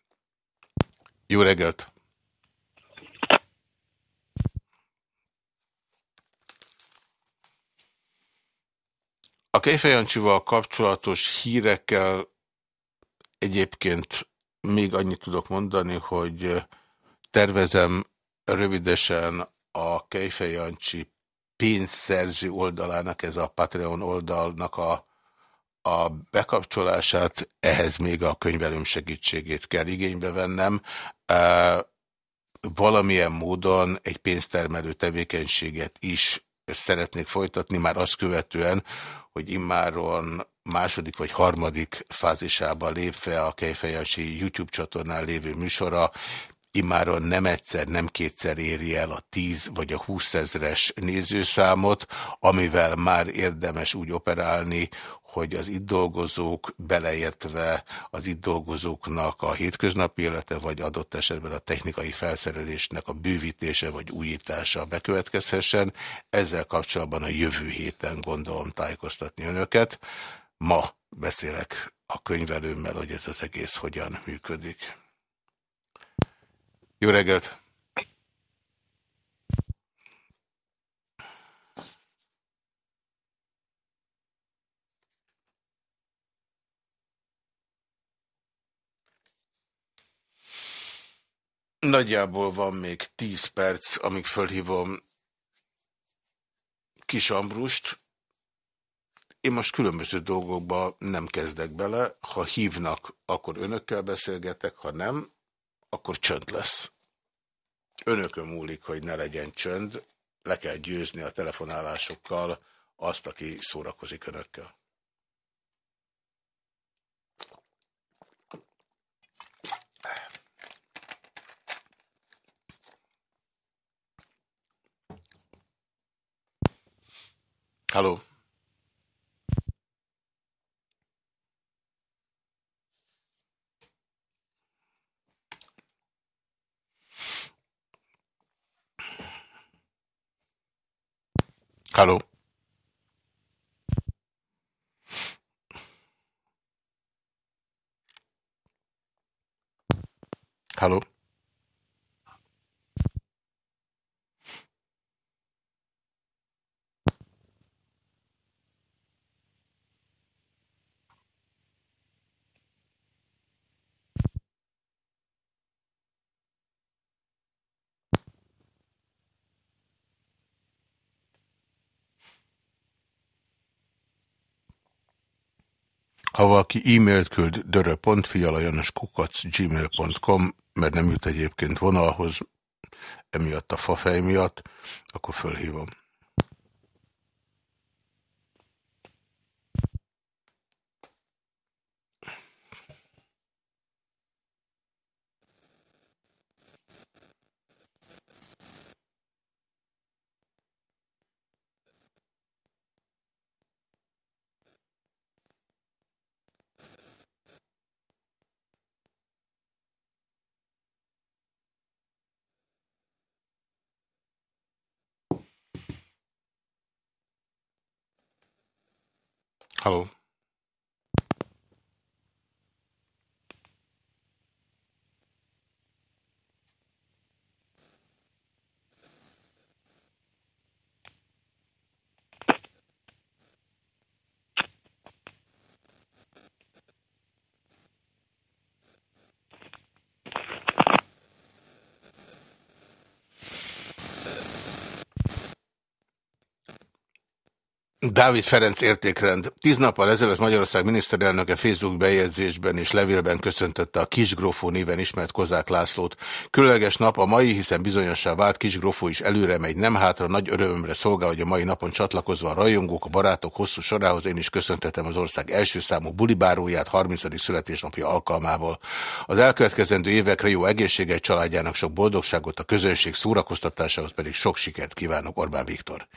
Jó reggelt! A Kejfejancsival kapcsolatos hírekkel egyébként még annyit tudok mondani, hogy tervezem rövidesen a Kejfej Jancsi pénzszerző oldalának, ez a Patreon oldalnak a, a bekapcsolását, ehhez még a könyvelőm segítségét kell igénybe vennem. Valamilyen módon egy pénztermelő tevékenységet is szeretnék folytatni, már azt követően, hogy immáron második vagy harmadik fázisában lépve a Kejfejansi YouTube csatornán lévő műsora immáron nem egyszer, nem kétszer éri el a 10 vagy a 20 ezres nézőszámot, amivel már érdemes úgy operálni, hogy az itt dolgozók beleértve az itt dolgozóknak a hétköznapi élete, vagy adott esetben a technikai felszerelésnek a bővítése vagy újítása bekövetkezhessen. Ezzel kapcsolatban a jövő héten gondolom tájékoztatni önöket. Ma beszélek a könyvelőmmel, hogy ez az egész hogyan működik. Jó reggelt! Nagyjából van még 10 perc, amíg fölhívom Kis Ambrust. Én most különböző dolgokba nem kezdek bele. Ha hívnak, akkor önökkel beszélgetek, ha nem, akkor csönd lesz. Önökön múlik, hogy ne legyen csönd, le kell győzni a telefonálásokkal azt, aki szórakozik önökkel. Halló! Halló! Halló! Ha valaki e-mailt küld dörö.fialajanoskukac.gmail.com, mert nem jut egyébként vonalhoz, emiatt a fafej miatt, akkor fölhívom. Halló. Dávid Ferenc értékrend. Tíz nappal ezelőtt Magyarország miniszterelnöke Facebook bejegyzésben és levélben köszöntötte a Kisgrofó néven ismert Kozák Lászlót. Különleges nap a mai, hiszen bizonyossá vált Kisgrofó is előre megy, nem hátra, nagy örömömre szolgál, hogy a mai napon csatlakozva a rajongók, a barátok hosszú sorához én is köszöntetem az ország első számú bulibáróját 30. születésnapja alkalmával. Az elkövetkezendő évekre jó egészséget családjának sok boldogságot, a közönség szórakoztatásához pedig sok sikert kívánok Orbán Viktor.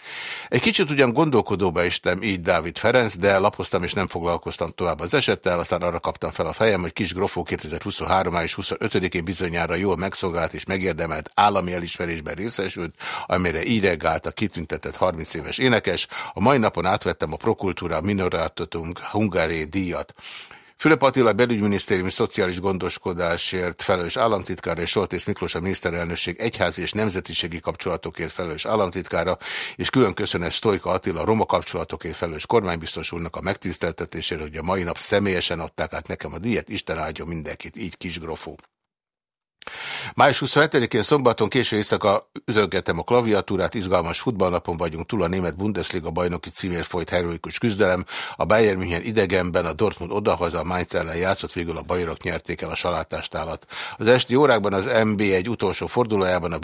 Egy kicsit ugyan gondolkodóba estem így Dávid Ferenc, de lapoztam és nem foglalkoztam tovább az esettel, aztán arra kaptam fel a fejem, hogy Kis Grofó 2023. és 25-én bizonyára jól megszolgált és megérdemelt állami elismerésben részesült, amire így reagált a kitüntetett 30 éves énekes. A mai napon átvettem a Prokultúra Minoratotum Hungári díjat. Fülöp Attila belügyminisztériumi szociális gondoskodásért felelős államtitkára és Soltész Miklós a miniszterelnökség egyházi és nemzetiségi kapcsolatokért felelős államtitkára, és külön köszönet Sztojka Attila roma kapcsolatokért felelős kormánybiztos úrnak a megtiszteltetésére, hogy a mai nap személyesen adták át nekem a díjat, Isten áldjon mindenkit, így Kisgrofó. Május 27-én szombaton késő éjszaka ütögettem a klaviatúrát, izgalmas futballnapon vagyunk túl a német Bundesliga bajnoki címért folyt heroikus küzdelem. A Bayern München idegenben, a Dortmund odahaza, a Mainz ellen játszott, végül a bajorok nyerték el a salátástálat. Az esti órákban az MB egy utolsó fordulójában a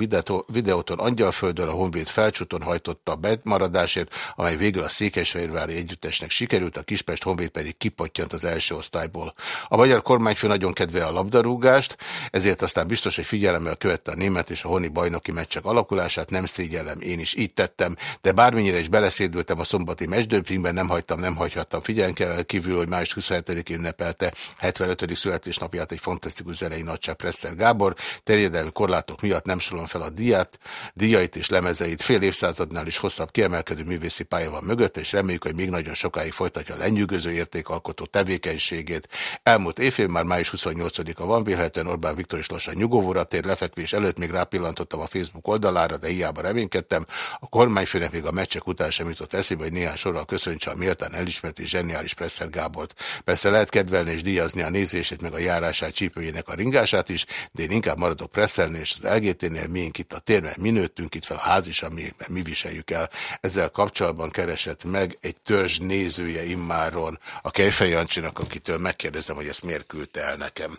videóton Angyalföldön, a Honvéd felcsúton hajtotta a betmaradásért, amely végül a Székesfehérvári együttesnek sikerült, a Kispest Honvéd pedig kipottyant az első osztályból. A magyar kormányfő nagyon kedve a labdarúgást, ezért aztán biztos, hogy figyelemmel követte a német és a honi bajnoki meccsek alakulását, nem szégyellem, én is így tettem, de bármennyire is beleszédültem a szombati meccsdömpingben, nem hagytam, nem hagyhattam figyelmen kívül, hogy május 27-én ünnepelte 75. születésnapját egy fantasztikus zenei nagyság Presser Gábor, terjedelmi korlátok miatt nem sorolom fel a díjat, díjait és lemezeit, fél évszázadnál is hosszabb kiemelkedő művészi pálya van mögött, és reméljük, hogy még nagyon sokáig folytatja a lenyűgöző értékalkotó tevékenységét. Elmúlt évfél már május 28-a van, vélhetően Orbán Viktor is lassan nyugovóra tér, lefekvés előtt még rápillantottam a Facebook oldalára, de hiába reménykedtem. A kormányfőnek még a meccsek után sem jutott eszébe, hogy néhány sorral köszöntse a méltán elismert és zseniális Presser Gábort. Persze lehet kedvelni és díjazni a nézését, meg a járását, csípőjének a ringását is, de én inkább maradok Pressernél és az LGT-nél, miénk itt a tér, mert mi nőttünk itt fel a ház is, amiért mi viseljük el. Ezzel kapcsolatban keresett meg egy törzs nézője immáron a Kejfej Jancsinak, akitől megkérdezem, hogy ezt miért küldte el nekem.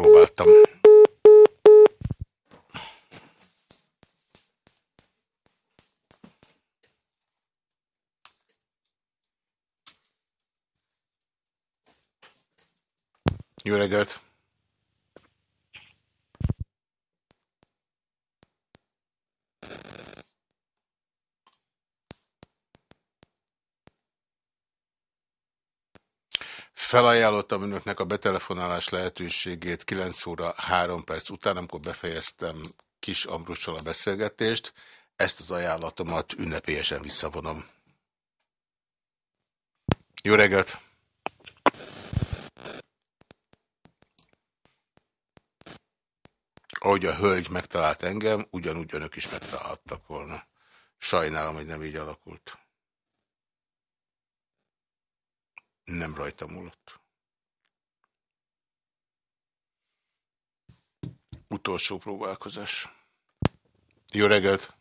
Megpróbáltam. Jó reggelt! Felajánlottam önöknek a betelefonálás lehetőségét 9 óra 3 perc után, amikor befejeztem Kis Ambrussal a beszélgetést. Ezt az ajánlatomat ünnepélyesen visszavonom. Jó reggelt! Ahogy a hölgy megtalált engem, ugyanúgy önök is megtalálhattak volna. Sajnálom, hogy nem így alakult. Nem rajta múlott. Utolsó próbálkozás. Jó reggelt!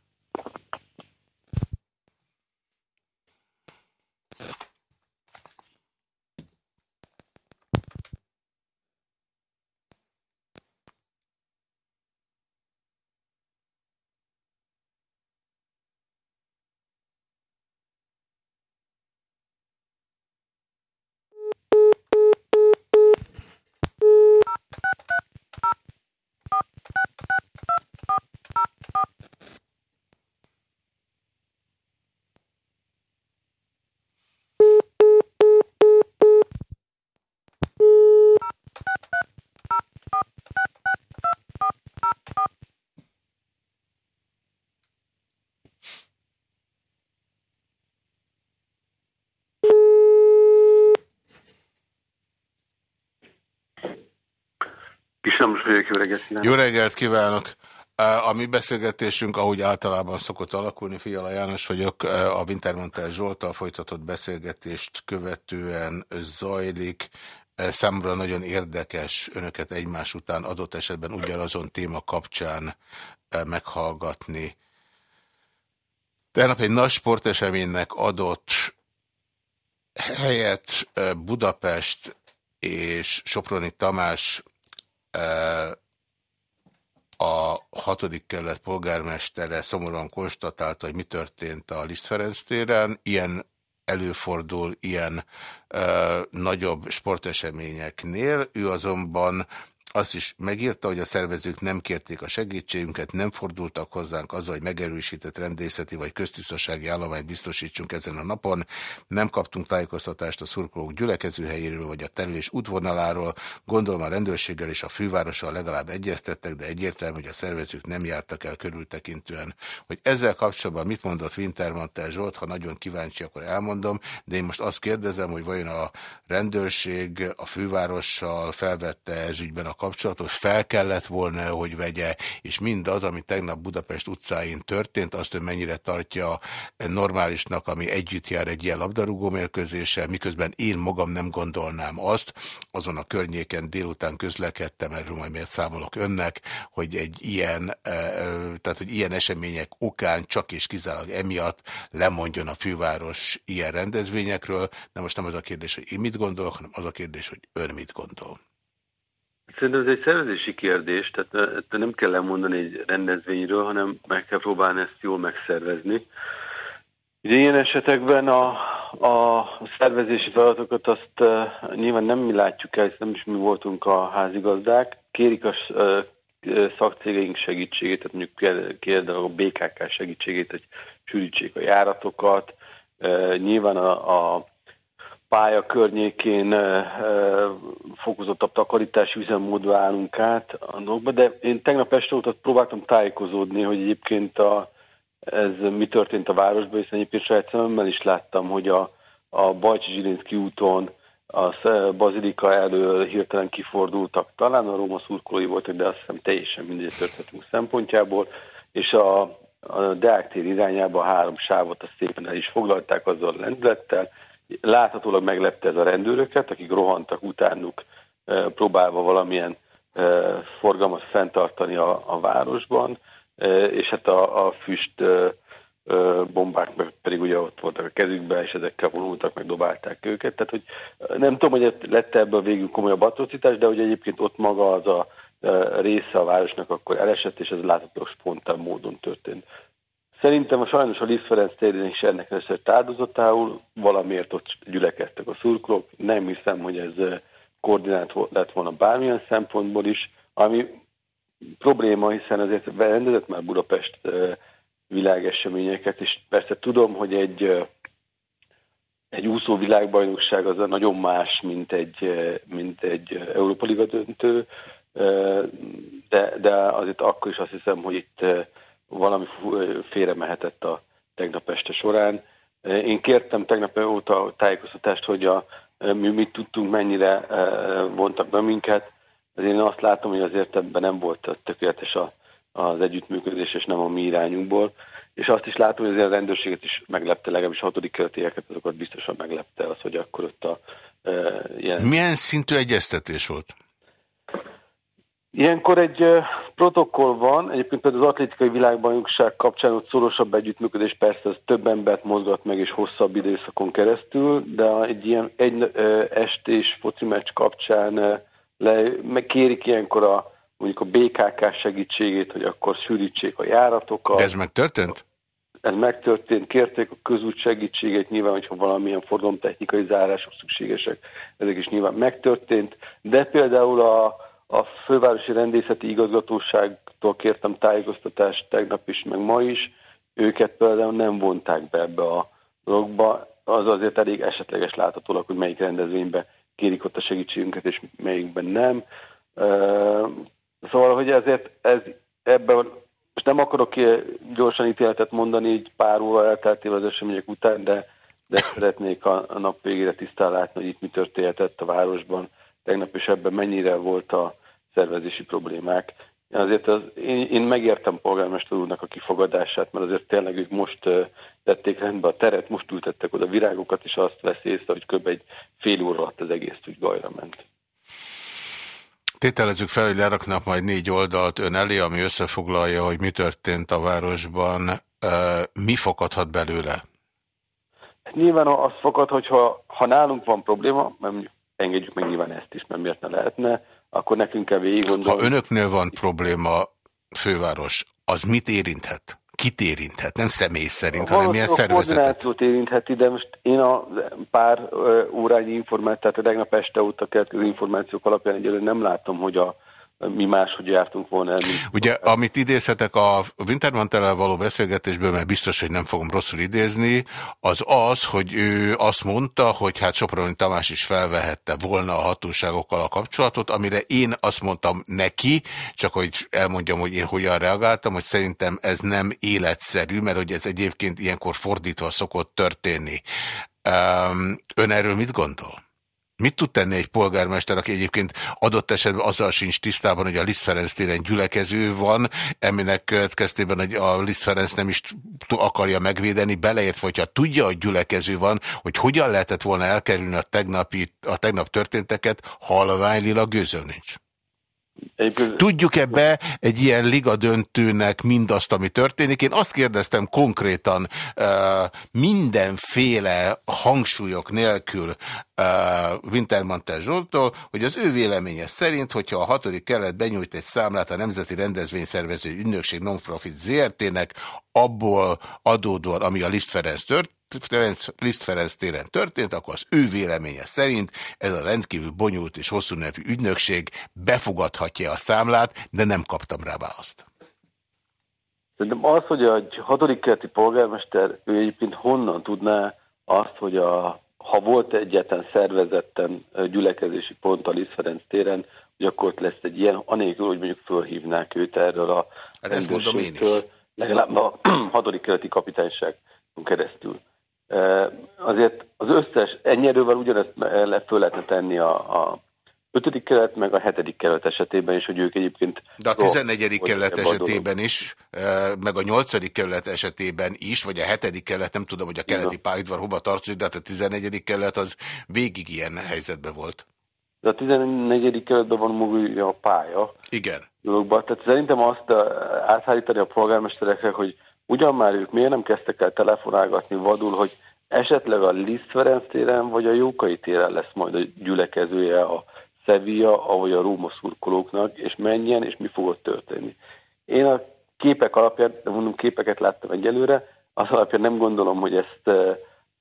Simos vagyok, jó reggelt kívánok. Jó reggelt kívánok. A mi beszélgetésünk, ahogy általában szokott alakulni, Fiala János vagyok, a Wintermantel Zsoltal folytatott beszélgetést követően zajlik. Számomra nagyon érdekes önöket egymás után adott esetben ugyanazon téma kapcsán meghallgatni. Tegnap egy nagy sporteseménynek adott helyet Budapest és Soproni Tamás a hatodik kerület polgármestere szomorúan konstatálta, hogy mi történt a Liszt Ferenc téren. Ilyen előfordul ilyen ö, nagyobb sporteseményeknél. Ő azonban azt is megírta, hogy a szervezők nem kérték a segítségünket, nem fordultak hozzánk azzal, hogy megerősített rendészeti vagy köztisztasági állományt biztosítsunk ezen a napon. Nem kaptunk tájékoztatást a szurkolók gyülekezőhelyéről vagy a terülés útvonaláról. Gondolom a rendőrséggel és a fővárossal legalább egyeztettek, de egyértelmű, hogy a szervezők nem jártak el körültekintően. Hogy ezzel kapcsolatban mit mondott Wintermantel Zsolt, ha nagyon kíváncsi, akkor elmondom, de én most azt kérdezem, hogy vajon a rendőrség a fővárossal felvette ez ügyben a kapcsolatot fel kellett volna, hogy vegye, és mindaz, ami tegnap Budapest utcáin történt, azt ön mennyire tartja normálisnak, ami együtt jár egy ilyen labdarúgó mérkőzéssel, miközben én magam nem gondolnám azt, azon a környéken délután közlekedtem, erről majd miért számolok önnek, hogy egy ilyen, e, e, tehát hogy ilyen események okán csak és kizárólag emiatt lemondjon a főváros ilyen rendezvényekről, de most nem az a kérdés, hogy én mit gondolok, hanem az a kérdés, hogy ön mit gondol. Szerintem ez egy szervezési kérdés, tehát nem kell lemondani egy rendezvényről, hanem meg kell próbálni ezt jól megszervezni. Ugye ilyen esetekben a, a szervezési feladatokat azt uh, nyilván nem mi látjuk el, nem is mi voltunk a házigazdák, kérik a uh, szakcégeink segítségét, tehát mondjuk kérdezik a BKK segítségét, hogy sűrítsék a járatokat, uh, nyilván a, a pálya környékén fokozottabb takarítási üzemmódba állunk át annokba, de én tegnap este óta próbáltam tájékozódni, hogy egyébként a, ez mi történt a városban, hiszen egyébként saját szememmel is láttam, hogy a, a Bajcsi Zsilinszki úton a bazilika elől hirtelen kifordultak, talán a Róma szurkolói voltak, de azt hiszem teljesen mindegy történetünk szempontjából, és a, a Deák tér irányába három sávot azt szépen el is foglalták azzal a lendülettel, Láthatólag meglepte ez a rendőröket, akik rohantak utánuk, próbálva valamilyen forgalmat fenntartani a, a városban, és hát a, a füst bombák meg pedig ugye ott voltak a kezükben, és ezekkel vonultak, meg dobálták őket. Tehát, hogy nem tudom, hogy lett ebből végül komolyabb atrocitás, de hogy egyébként ott maga az a része a városnak akkor elesett, és ez láthatólag spontán módon történt. Szerintem a sajnos a Liszt Ferenc térén is ennek esett áldozatául, valamiért ott gyülekeztek a szurkolók. Nem hiszem, hogy ez koordinált lett volna bármilyen szempontból is, ami probléma, hiszen azért rendezett már Budapest világeseményeket, és persze tudom, hogy egy, egy úszó világbajnokság az nagyon más, mint egy, mint egy Európa Liga döntő, de, de azért akkor is azt hiszem, hogy itt valami félre mehetett a tegnap este során. Én kértem tegnap óta tájékoztatást, hogy a, mi mit tudtunk, mennyire vontak be minket. Én azt látom, hogy azért ebben nem volt tökéletes a, az együttműködés, és nem a mi irányunkból. És azt is látom, hogy azért a rendőrséget is meglepte, legalábbis a hatodik keretieket, azokat biztosan meglepte az, hogy akkor ott a e, ilyen... Milyen szintű egyeztetés volt? Ilyenkor egy protokoll van, egyébként például az atlétikai világbajnokság kapcsán ott szorosabb együttműködés persze az több embert mozgat meg és hosszabb időszakon keresztül, de egy ilyen egy estés foci meccs kapcsán le, megkérik ilyenkor a mondjuk a BKK segítségét, hogy akkor sűrítsék a járatokat. De ez megtörtént? Ez megtörtént, kérték a közút segítséget, nyilván, hogyha valamilyen forgalomtechnikai zárások szükségesek, ezek is nyilván megtörtént, de például a a fővárosi rendészeti igazgatóságtól kértem tájékoztatást tegnap is, meg ma is. Őket például nem vonták be ebbe a dologba. Az azért elég esetleges láthatólag, hogy melyik rendezvényben kérik ott a segítségünket, és melyikben nem. Szóval, hogy ezért ez, ebben most nem akarok gyorsan ítéletet mondani, így pár óra elteltével az események után, de, de szeretnék a, a nap végére tisztán látni, hogy itt mi történhetett a városban tegnap, és ebben mennyire volt a szervezési problémák. Azért az, én, én megértem polgármester úrnak a kifogadását, mert azért tényleg ők most tették rendbe a teret, most ültettek oda virágokat, és azt vesz észre, hogy kb. egy fél óra alatt az egész úgy gajra ment. Tételezzük fel, hogy leraknak majd négy oldalt ön elé, ami összefoglalja, hogy mi történt a városban. Mi fakadhat belőle? Nyilván az fakad, hogyha ha nálunk van probléma, mert engedjük meg nyilván ezt is, mert miért ne lehetne, akkor nekünk kell végig gondolni. Ha önöknél van probléma, főváros, az mit érinthet? Kit érinthet? Nem személy szerint, hanem milyen szervezetet? A érintheti, de most én a pár órányi információt, tehát a tegnap este óta keletkező információk alapján egyelőre nem látom, hogy a mi máshogy jártunk volna. Ugye, amit idézhetek a Wintermantel való beszélgetésből, mert biztos, hogy nem fogom rosszul idézni, az az, hogy ő azt mondta, hogy hát Soproni Tamás is felvehette volna a hatóságokkal a kapcsolatot, amire én azt mondtam neki, csak hogy elmondjam, hogy én hogyan reagáltam, hogy szerintem ez nem életszerű, mert hogy ez egyébként ilyenkor fordítva szokott történni. Ön erről mit gondol? Mit tud tenni egy polgármester, aki egyébként adott esetben azzal sincs tisztában, hogy a Liszt Ferenc téren gyülekező van, aminek következtében a Liszt Ferenc nem is akarja megvédeni, beleértve, hogyha tudja, hogy gyülekező van, hogy hogyan lehetett volna elkerülni a, tegnapi, a tegnap történteket, halványlilag gőzöl nincs. Tudjuk ebbe egy ilyen liga döntőnek mindazt, ami történik? Én azt kérdeztem konkrétan mindenféle hangsúlyok nélkül Wintermantel Zsoltól, hogy az ő véleménye szerint, hogyha a hatodik kelet benyújt egy számlát a Nemzeti Rendezvényszervező Ügynökség Nonprofit ZRT-nek, abból adódóan, ami a Liszt Ferenc tört, Ferenc, Liszt Ferenc téren történt, akkor az ő véleménye szerint ez a rendkívül bonyolult és hosszú nevű ügynökség befogadhatja a számlát, de nem kaptam rá választ. Szerintem az, hogy a hatodik kerti polgármester, ő egyébként honnan tudná azt, hogy a, ha volt egyetlen szervezetten gyülekezési pont a Liszt Ferenc téren, hogy akkor ott lesz egy ilyen, anélkül, hogy mondjuk fölhívnák őt erről a hát ezt mondom én is. legalább a hatodik kereti kapitányság keresztül. Azért az összes, ennyi erővel ugyanezt föl lehetne tenni a, a ötödik kelet, meg a hetedik kelet esetében is, hogy ők egyébként... De a tizennegyedik kelet esetében is, meg a nyolcadik kelet esetében is, vagy a hetedik kelet, nem tudom, hogy a keleti pályaudvar hova tartozik, de hát a tizennegyedik kelet az végig ilyen helyzetben volt. De a tizennegyedik keletben van maga a pálya. Igen. Dologba. Tehát szerintem azt áthárítani a polgármesterekre, hogy Ugyan már ők miért nem kezdtek el telefonálgatni vadul, hogy esetleg a Liszt Ferenc téren vagy a Jókai téren lesz majd a gyülekezője a Sevilla, ahogy a Róma szurkolóknak, és menjen, és mi fog ott történni. Én a képek alapján, de mondom, képeket láttam egyelőre, az alapján nem gondolom, hogy ezt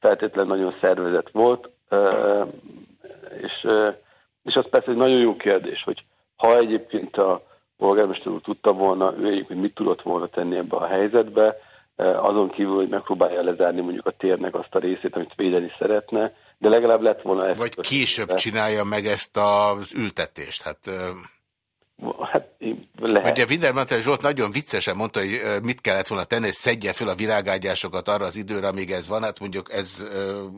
feltétlenül nagyon szervezet volt, és, és az persze egy nagyon jó kérdés, hogy ha egyébként a polgármester úr tudta volna, ő egyébként mit tudott volna tenni ebbe a helyzetbe, e, azon kívül, hogy megpróbálja lezárni mondjuk a térnek azt a részét, amit védeni szeretne, de legalább lett volna ezt. Vagy később csinálja meg ezt az ültetést. Hát Hát, lehet. Ugye Wintermantel Zsolt nagyon viccesen mondta, hogy mit kellett volna tenni, hogy szedje fel a virágágyásokat arra az időre, amíg ez van. Hát mondjuk ez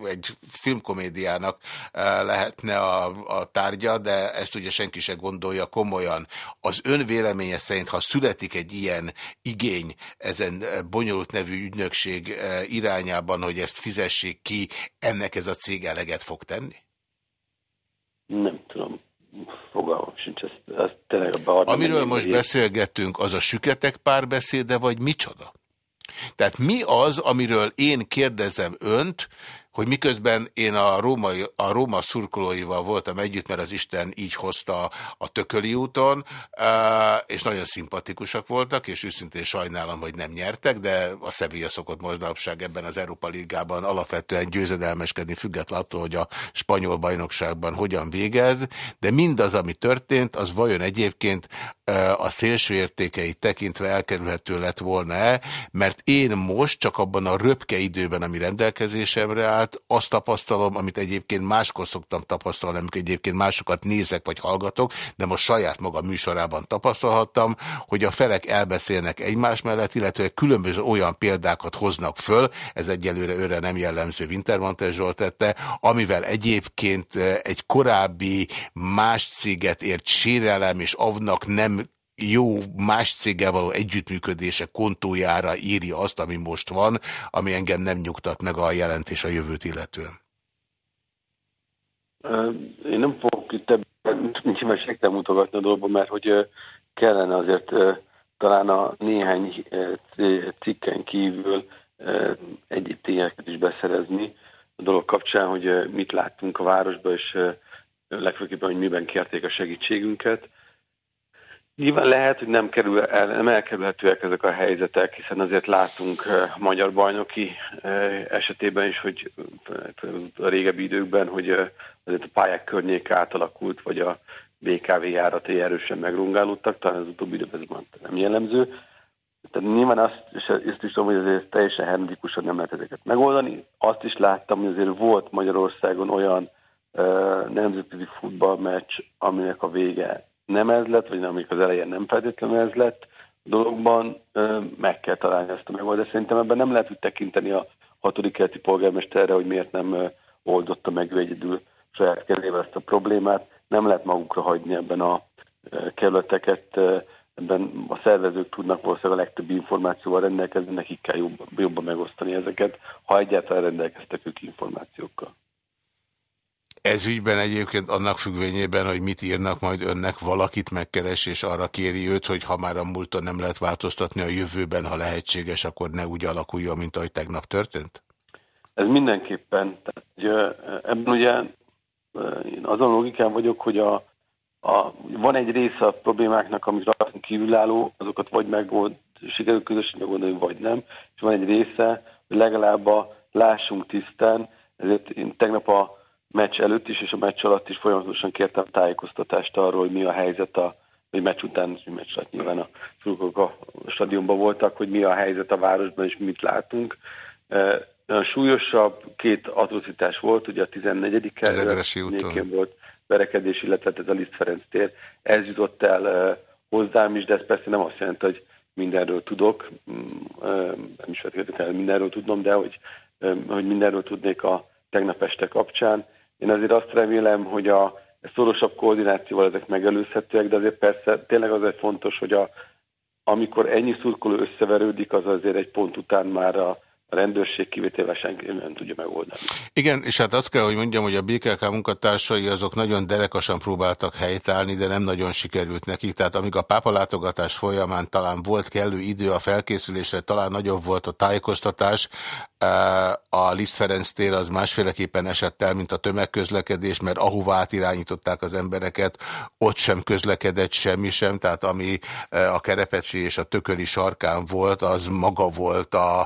egy filmkomédiának lehetne a, a tárgya, de ezt ugye senki se gondolja komolyan. Az ön véleménye szerint, ha születik egy ilyen igény ezen bonyolult nevű ügynökség irányában, hogy ezt fizessék ki, ennek ez a cég eleget fog tenni? Nem tudom fogalmam sincs, ezt, ezt tényleg Amiről most ilyen. beszélgettünk, az a süketek párbeszéde, vagy micsoda? Tehát mi az, amiről én kérdezem önt, hogy miközben én a, római, a Róma szurkolóival voltam együtt, mert az Isten így hozta a Tököli úton, és nagyon szimpatikusak voltak, és őszintén sajnálom, hogy nem nyertek, de a Sevilla szokott mozdalapság ebben az Európa Ligában alapvetően győzedelmeskedni, függetlenül attól, hogy a spanyol bajnokságban hogyan végez, de mindaz, ami történt, az vajon egyébként a szélső értékeit tekintve elkerülhető lett volna-e, mert én most csak abban a röpke időben, ami rendelkezésemre áll, vált, azt tapasztalom, amit egyébként máskor szoktam tapasztalni, amikor egyébként másokat nézek vagy hallgatok, de most saját maga műsorában tapasztalhattam, hogy a felek elbeszélnek egymás mellett, illetve különböző olyan példákat hoznak föl, ez egyelőre őre nem jellemző Wintermantel Zsolt tette, amivel egyébként egy korábbi más céget ért sérelem és avnak nem jó más céggel való együttműködése kontójára írja azt, ami most van, ami engem nem nyugtat meg a jelentés a jövőt illetően. Én nem fogok itt nyilván segítem mutogatni a dolgban, mert hogy kellene azért talán a néhány cikken kívül egy tényeket is beszerezni a dolog kapcsán, hogy mit láttunk a városban, és legfőképpen, hogy miben kérték a segítségünket. Nyilván lehet, hogy nem, kerül el, nem elkerülhetőek ezek a helyzetek, hiszen azért látunk magyar bajnoki esetében is, hogy a régebbi időkben, hogy azért a pályák környék átalakult, vagy a BKV járatai erősen megrongálódtak, talán az utóbbi időben ez nem jellemző. Tehát nyilván azt, és is tudom, hogy azért teljesen hermetikusan nem lehet ezeket megoldani. Azt is láttam, hogy azért volt Magyarországon olyan nemzetközi futballmeccs, aminek a vége nem ez lett, vagy amik az elején nem feltétlenül ez lett dologban, meg kell találni ezt a megoldást. Szerintem ebben nem lehet úgy tekinteni a hatodik keleti polgármesterre, hogy miért nem oldotta meg ő egyedül saját kezével ezt a problémát. Nem lehet magukra hagyni ebben a kerületeket, ebben a szervezők tudnak valószínűleg a legtöbb információval rendelkezni, nekik kell jobban, jobban megosztani ezeket, ha egyáltalán rendelkeztek ők információkkal. Ez ügyben egyébként annak függvényében, hogy mit írnak majd önnek, valakit megkeres, és arra kéri őt, hogy ha már a múlton nem lehet változtatni a jövőben, ha lehetséges, akkor ne úgy alakuljon, mint ahogy tegnap történt? Ez mindenképpen. Tehát, ebben ugye én azon logikán vagyok, hogy a, a, van egy része a problémáknak, ami rajtunk kívülálló, azokat vagy megold, sikerül közösen megoldani, vagy nem, és van egy része, hogy legalább a lássunk tisztán, ezért én tegnap a meccs előtt is és a meccs alatt is folyamatosan kértem tájékoztatást arról, hogy mi a helyzet a vagy meccs után, hogy meccs alatt nyilván a szurkolók a stadionban voltak, hogy mi a helyzet a városban és mit látunk. A súlyosabb két atrocitás volt, ugye a 14 kerületén volt verekedés, illetve ez a Liszt Ferenc tér. Ez jutott el hozzám is, de ez persze nem azt jelenti, hogy mindenről tudok, mm, nem is feltétlenül mindenről tudnom, de hogy, hogy mindenről tudnék a tegnap este kapcsán. Én azért azt remélem, hogy a szorosabb koordinációval ezek megelőzhetőek, de azért persze tényleg azért fontos, hogy a, amikor ennyi szurkoló összeverődik, az azért egy pont után már a, a rendőrség kivételével senki nem tudja megoldani. Igen, és hát azt kell, hogy mondjam, hogy a BKK munkatársai azok nagyon derekasan próbáltak helytállni, de nem nagyon sikerült nekik. Tehát amíg a pápalátogatás folyamán talán volt kellő idő a felkészülésre, talán nagyobb volt a tájékoztatás, a Liszt Ferenc tér az másféleképpen esett el, mint a tömegközlekedés, mert ahová átirányították az embereket, ott sem közlekedett semmi sem, tehát ami a Kerepecsi és a Tököli sarkán volt, az maga volt a,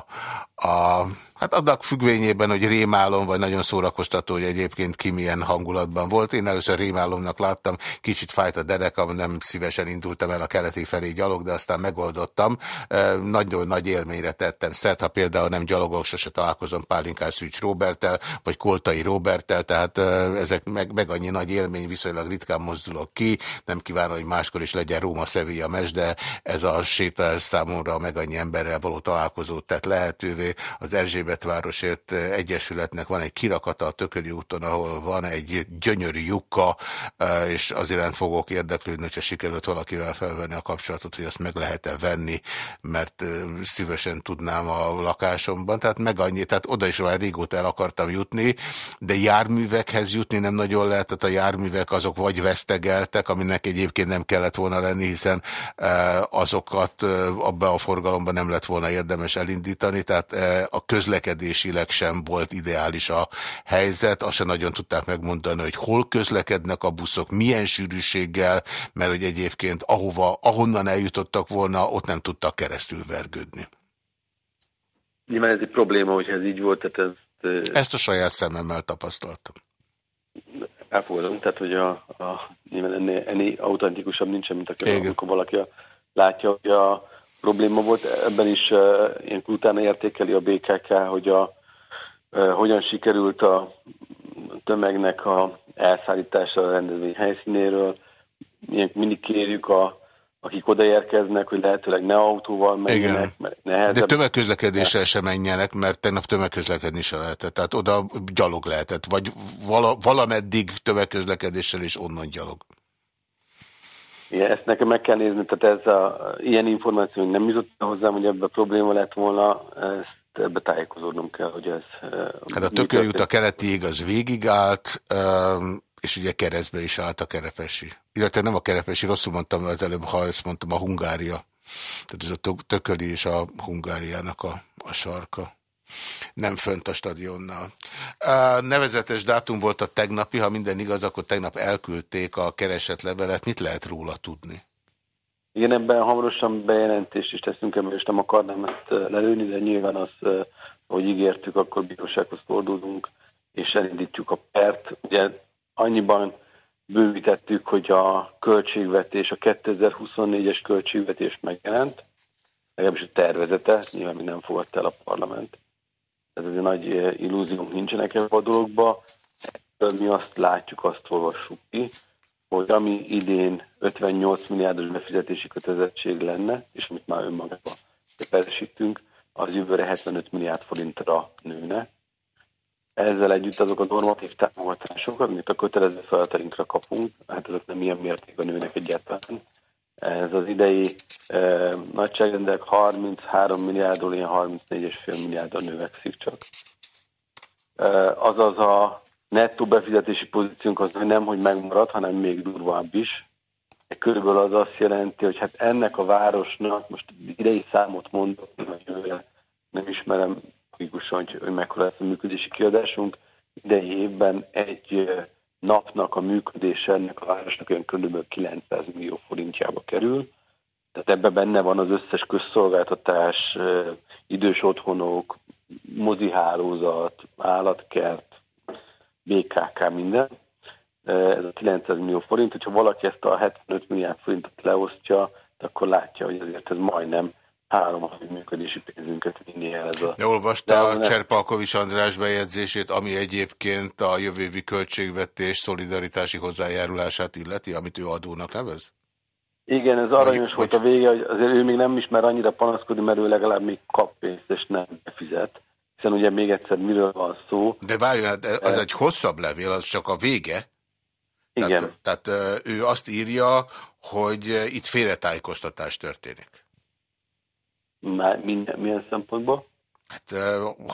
a Um, Hát annak függvényében, hogy rémálom, vagy nagyon szórakoztató, hogy egyébként ki milyen hangulatban volt. Én először rémálomnak láttam, kicsit fájt a derekam, nem szívesen indultam el a keleti felé gyalog, de aztán megoldottam. Nagyon nagy élményre tettem szert, ha például nem gyalogok, sose találkozom Pálinkás Szűcs Robertel, vagy Koltai Robertel, tehát ezek meg, meg annyi nagy élmény, viszonylag ritkán mozdulok ki. Nem kívánom, hogy máskor is legyen Róma Sevilla mes, de ez a séta számomra meg annyi emberrel való találkozót tett lehetővé. Az Erzsébet Németvárosért Egyesületnek van egy kirakata a Tököli úton, ahol van egy gyönyörű lyukka, e, és az iránt fogok érdeklődni, hogyha sikerült valakivel felvenni a kapcsolatot, hogy azt meg lehet-e venni, mert e, szívesen tudnám a lakásomban. Tehát meg annyi, tehát oda is már régóta el akartam jutni, de járművekhez jutni nem nagyon lehet, tehát a járművek azok vagy vesztegeltek, aminek egyébként nem kellett volna lenni, hiszen e, azokat abban a forgalomban nem lett volna érdemes elindítani, tehát a közlekedés közlekedésileg sem volt ideális a helyzet, azt sem nagyon tudták megmondani, hogy hol közlekednek a buszok, milyen sűrűséggel, mert hogy egyébként ahova, ahonnan eljutottak volna, ott nem tudtak keresztül vergődni. Nyilván ez egy probléma, hogy ez így volt. Tehát ez, Ezt a saját szememmel tapasztaltam. Elfogadom, tehát hogy a, a, nyilván ennél, ennél autentikusabb nincsen, mint aki, amikor valaki látja, hogy a, probléma volt. Ebben is uh, ilyen utána értékeli a BKK, hogy a hogyan sikerült a tömegnek a elszállítása a rendezvény helyszínéről. Mindig kérjük a akik odaérkeznek, hogy lehetőleg ne autóval menjenek, Igen. mert nehezebb. De tömegközlekedéssel sem menjenek, mert tegnap tömegközlekedni se lehetett. Tehát oda gyalog lehetett, vagy vala, valameddig tömegközlekedéssel és onnan gyalog. Igen, ezt nekem meg kell nézni, tehát ez a, ilyen információ nem jutott hozzám, hogy ebben probléma lett volna, ezt ebbe tájékozódnom kell, hogy ez... Hát a tökörjút a keleti az végigállt, és ugye keresztbe is állt a kerepesi. Illetve nem a kerepesi, rosszul mondtam az előbb, ha ezt mondtam, a Hungária. Tehát ez a tököli és a Hungáriának a, a sarka. Nem fönt a stadionnal. Nevezetes dátum volt a tegnapi, ha minden igaz, akkor tegnap elküldték a keresett levelet. Mit lehet róla tudni? Igen, ebben hamarosan bejelentést is teszünk ebből, és nem akarnám ezt lelőni, de nyilván az, hogy ígértük, akkor bírósághoz fordulunk, és elindítjuk a pert. Ugye annyiban bővítettük, hogy a költségvetés, a 2024-es költségvetés megjelent, legalábbis a tervezete, nyilván még nem fogadta el a parlament. Ez azért nagy eh, illúziónk nincsenek ebben a dologba. Mi azt látjuk, azt olvassuk ki, hogy ami idén 58 milliárdos befizetési kötelezettség lenne, és amit már önmagában keresítünk, az jövőre 75 milliárd forintra nőne, ezzel együtt azok a normatív támogatások, amit a kötelező feladatainkra kapunk, hát ezek nem ilyen mértékben nőnek egyáltalán. Ez az idei e, nagyságrendek 33 milliárdról ilyen 34,5 milliárdra növekszik csak. E, azaz a nettó befizetési pozíciónk az nem, hogy megmarad, hanem még durvább is. Körülbelül az azt jelenti, hogy hát ennek a városnak, most idei számot mondok, nem ismerem logikusan, hogy, hogy mekkora lesz a működési kiadásunk. Idei évben egy napnak a működése ennek a városnak olyan kb. 900 millió forintjába kerül. Tehát ebben benne van az összes közszolgáltatás, idős otthonok, mozihálózat, állatkert, BKK, minden. Ez a 900 millió forint, hogyha valaki ezt a 75 milliárd forintot leosztja, akkor látja, hogy azért ez majdnem három havi működési pénzünket vinni el ez a... De olvasta a Cserpalkovics András bejegyzését, ami egyébként a jövővi költségvetés szolidaritási hozzájárulását illeti, amit ő adónak nevez? Igen, ez aranyos vagy, volt a vége, hogy azért ő még nem ismer annyira panaszkodni, mert ő legalább még kap pénzt, és nem fizet. Hiszen ugye még egyszer miről van szó. De várjon, hát az egy hosszabb levél, az csak a vége. Igen. Tehát, tehát ő azt írja, hogy itt félretájékoztatás történik. Már minden, milyen szempontból? Hát,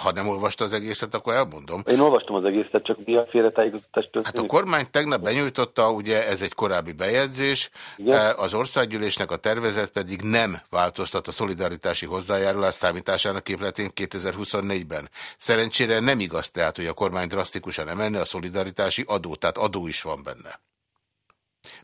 ha nem olvasta az egészet, akkor elmondom. Én olvastam az egészet, csak mi a félretájékoztatás történik? Hát a kormány tegnap benyújtotta, ugye ez egy korábbi bejegyzés, Igen? az országgyűlésnek a tervezet pedig nem változtat a szolidaritási hozzájárulás számításának képletén 2024-ben. Szerencsére nem igaz tehát, hogy a kormány drasztikusan emelne a szolidaritási adó, tehát adó is van benne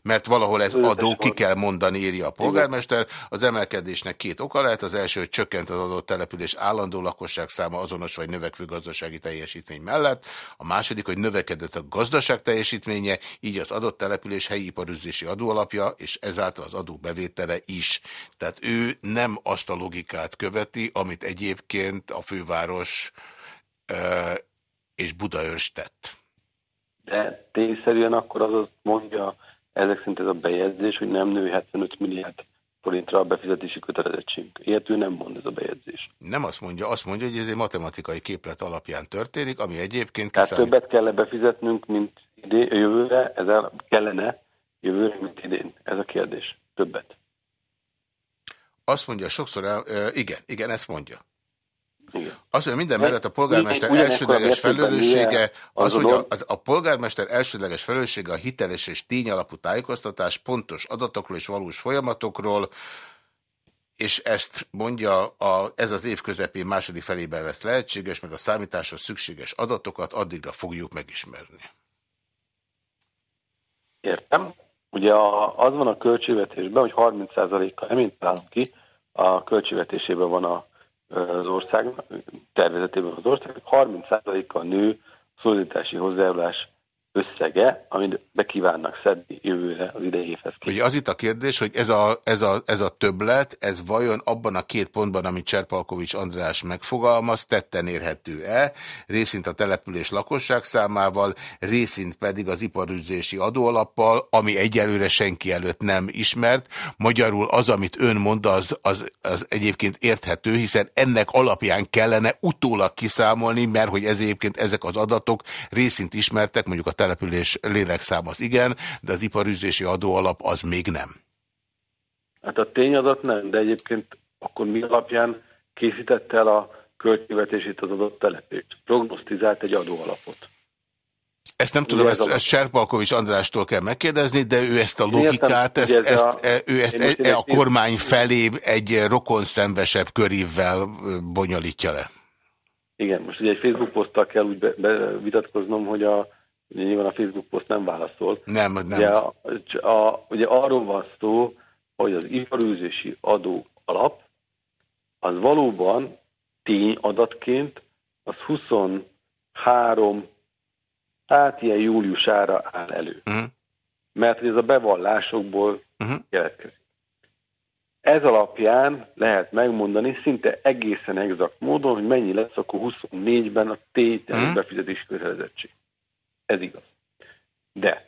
mert valahol ez adó, ki kell mondani, írja a polgármester. Az emelkedésnek két oka lehet. Az első, hogy csökkent az adott település állandó lakosság száma azonos vagy növekvő gazdasági teljesítmény mellett. A második, hogy növekedett a gazdaság teljesítménye, így az adott település helyi iparüzési adóalapja, és ezáltal az adó bevétele is. Tehát ő nem azt a logikát követi, amit egyébként a főváros és Budaörs tett. De tényszerűen akkor az azt mondja ezek szerint ez a bejegyzés, hogy nem nő 75 milliárd forintra a befizetési kötelezettség. Ilyet ő nem mond ez a bejegyzés. Nem azt mondja, azt mondja, hogy ez egy matematikai képlet alapján történik, ami egyébként... Tehát kiszámít... többet kell -e befizetnünk, mint idén, jövőre, ez el, kellene jövőre, mint idén. Ez a kérdés. Többet. Azt mondja sokszor, el, igen, igen, ezt mondja. Igen. Azt mondja, minden mellett a polgármester elsődleges felelőssége, az, hogy a, az, a polgármester elsődleges felelőssége a hiteles és tényalapú tájékoztatás pontos adatokról és valós folyamatokról, és ezt mondja, a, ez az év közepén második felében lesz lehetséges, mert a számításhoz szükséges adatokat addigra fogjuk megismerni. Értem. Ugye a, az van a költségvetésben, hogy 30%-kal, nem én találom ki, a költségvetésében van a az ország, tervezetében az ország, 30%-kal nő a szolidaritási hozzájárulás összege, amit be kívánnak szedni jövőre az idei évhez. Ugye az itt a kérdés, hogy ez a, ez, a, ez a többlet, ez vajon abban a két pontban, amit Cserpalkovics András megfogalmaz, tetten érhető-e, részint a település lakosság számával, részint pedig az iparüzési adóalappal, ami egyelőre senki előtt nem ismert. Magyarul az, amit ön mond, az, az, az egyébként érthető, hiszen ennek alapján kellene utólag kiszámolni, mert hogy ez egyébként ezek az adatok részint ismertek, mondjuk a település lélekszám az igen, de az iparüzési adóalap az még nem. Hát a tényadat nem, de egyébként akkor mi alapján készítette el a költségvetését az adott település? Prognosztizált egy adóalapot. Ezt nem tudom, ezt, ezt Serpalkovics Andrástól kell megkérdezni, de ő ezt a logikát, ezt, ezt, a, ő ezt e, a, a kormány felé egy rokonszenvesebb körível bonyolítja le. Igen, most ugye egy Facebook poszttal kell úgy be, be, vitatkoznom, hogy a nyilván a Facebook poszt nem válaszol. Nem, nem. Ugye, a, a, ugye arról van szó, hogy az iparűzési adó alap, az valóban tényadatként az 23, hát ilyen júliusára áll elő. Uh-huh. Mert ez a bevallásokból uh-huh. keletkezik. Ez alapján lehet megmondani szinte egészen exakt módon, hogy mennyi lesz akkor 24-ben a tétel uh-huh. befizetési kötelezettség. Ez igaz. De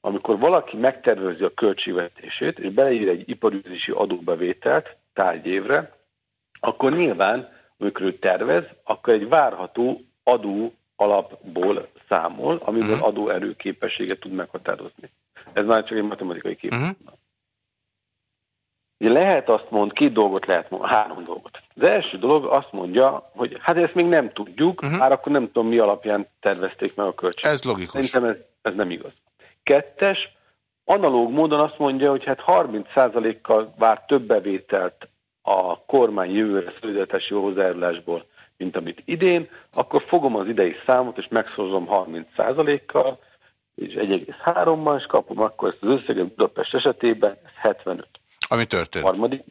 amikor valaki megtervezi a költségvetését, és beleír egy iparüzési adóbevételt tárgyévre, akkor nyilván, amikor ő tervez, akkor egy várható adó alapból számol, amiből uh-huh. adóerő képességet tud meghatározni. Ez már csak egy matematikai kép. Uh-huh. Ugye lehet azt mond, két dolgot lehet mondani, három dolgot. Az első dolog azt mondja, hogy hát ezt még nem tudjuk, uh-huh. már akkor nem tudom mi alapján tervezték meg a költséget. Ez logikus. Szerintem ez, ez nem igaz. Kettes, analóg módon azt mondja, hogy hát 30%-kal vár több bevételt a kormány jövőre szolidaritási hozzájárulásból, mint amit idén, akkor fogom az idei számot, és megszorzom 30%-kal, és 1,3-mal, és kapom akkor ezt az összeget Budapest esetében, ez 75. Ami történt. Harmadik,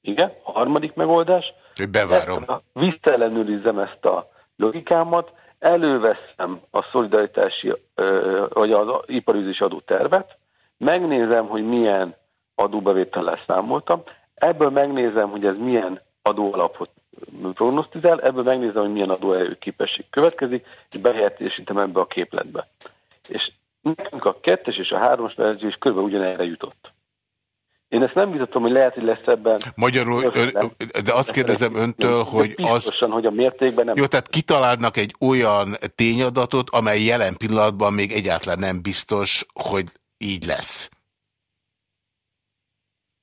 igen, harmadik megoldás. Hogy bevárom. Visszaellenőrizzem ezt a logikámat, előveszem a szolidaritási, vagy az iparűzési adótervet, megnézem, hogy milyen adóbevétellel számoltam, ebből megnézem, hogy ez milyen adóalapot prognosztizál, ebből megnézem, hogy milyen adóerő képesség következik, és behelyettesítem ebbe a képletbe. És nekünk a kettes és a hármas verzió is kb. ugyanerre jutott. Én ezt nem vitatom, hogy lehet, hogy lesz ebben... Magyarul, ön, de azt kérdezem öntől, hogy az... hogy a mértékben nem... Jó, tehát kitalálnak egy olyan tényadatot, amely jelen pillanatban még egyáltalán nem biztos, hogy így lesz.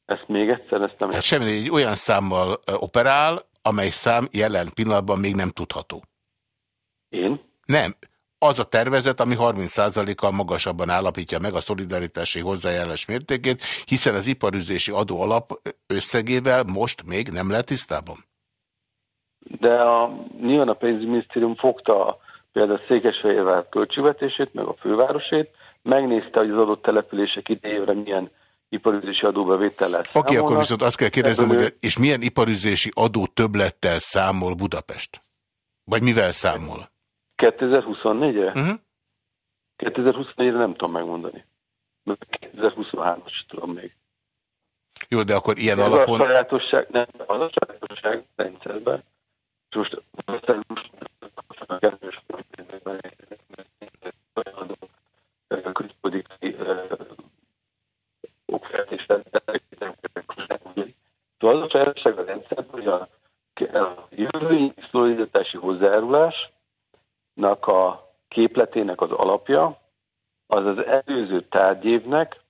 Ezt még egyszer, ezt nem... Hát semmi, egy olyan számmal operál, amely szám jelen pillanatban még nem tudható. Én? Nem az a tervezet, ami 30%-kal magasabban állapítja meg a szolidaritási hozzájárulás mértékét, hiszen az iparüzési adó alap összegével most még nem lehet tisztában. De a, nyilván a pénzügyminisztérium fogta például a Székesfehérvár költségvetését, meg a fővárosét, megnézte, hogy az adott települések idejére milyen iparüzési adóbevétellel számolnak. Oké, akkor viszont azt kell kérdeznem, hogy és milyen iparüzési adó többlettel számol Budapest? Vagy mivel számol? 2024-re? Uh-huh. 2024-re nem tudom megmondani. 2023-as tudom még. Jó, de akkor ilyen Ez alapon... a sajátosság, nem, az a sajátosság rendszerben, és most külpolitikai okfeltésben Szóval az a sajátosság a rendszerben, hogy a, a jövői szolidaritási hozzájárulás a képletének az alapja, az az előző tárgyévnek,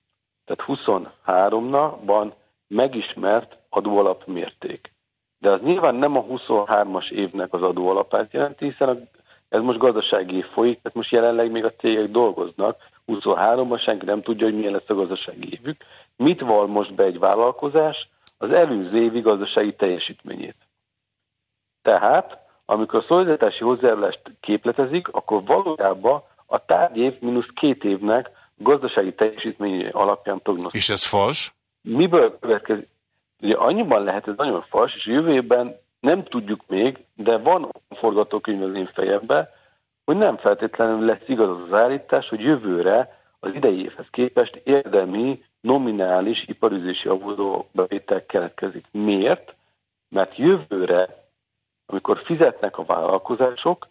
tehát 23-ban megismert adóalap mérték. De az nyilván nem a 23-as évnek az adóalapát jelenti, hiszen ez most gazdasági év folyik, tehát most jelenleg még a cégek dolgoznak, 23-ban senki nem tudja, hogy milyen lesz a gazdasági évük. Mit val most be egy vállalkozás? Az előző évi gazdasági teljesítményét. Tehát amikor a szolidaritási hozzájárulást képletezik, akkor valójában a tárgyév mínusz két évnek gazdasági teljesítmény alapján prognosztizálják. És ez fals? Miből következik? Ugye annyiban lehet ez nagyon fals, és jövő évben nem tudjuk még, de van forgatókönyv az én fejemben, hogy nem feltétlenül lesz igaz az, az állítás, hogy jövőre az idei évhez képest érdemi, nominális iparüzési avódó bevétel keletkezik. Miért? Mert jövőre, amikor fizetnek a vállalkozások,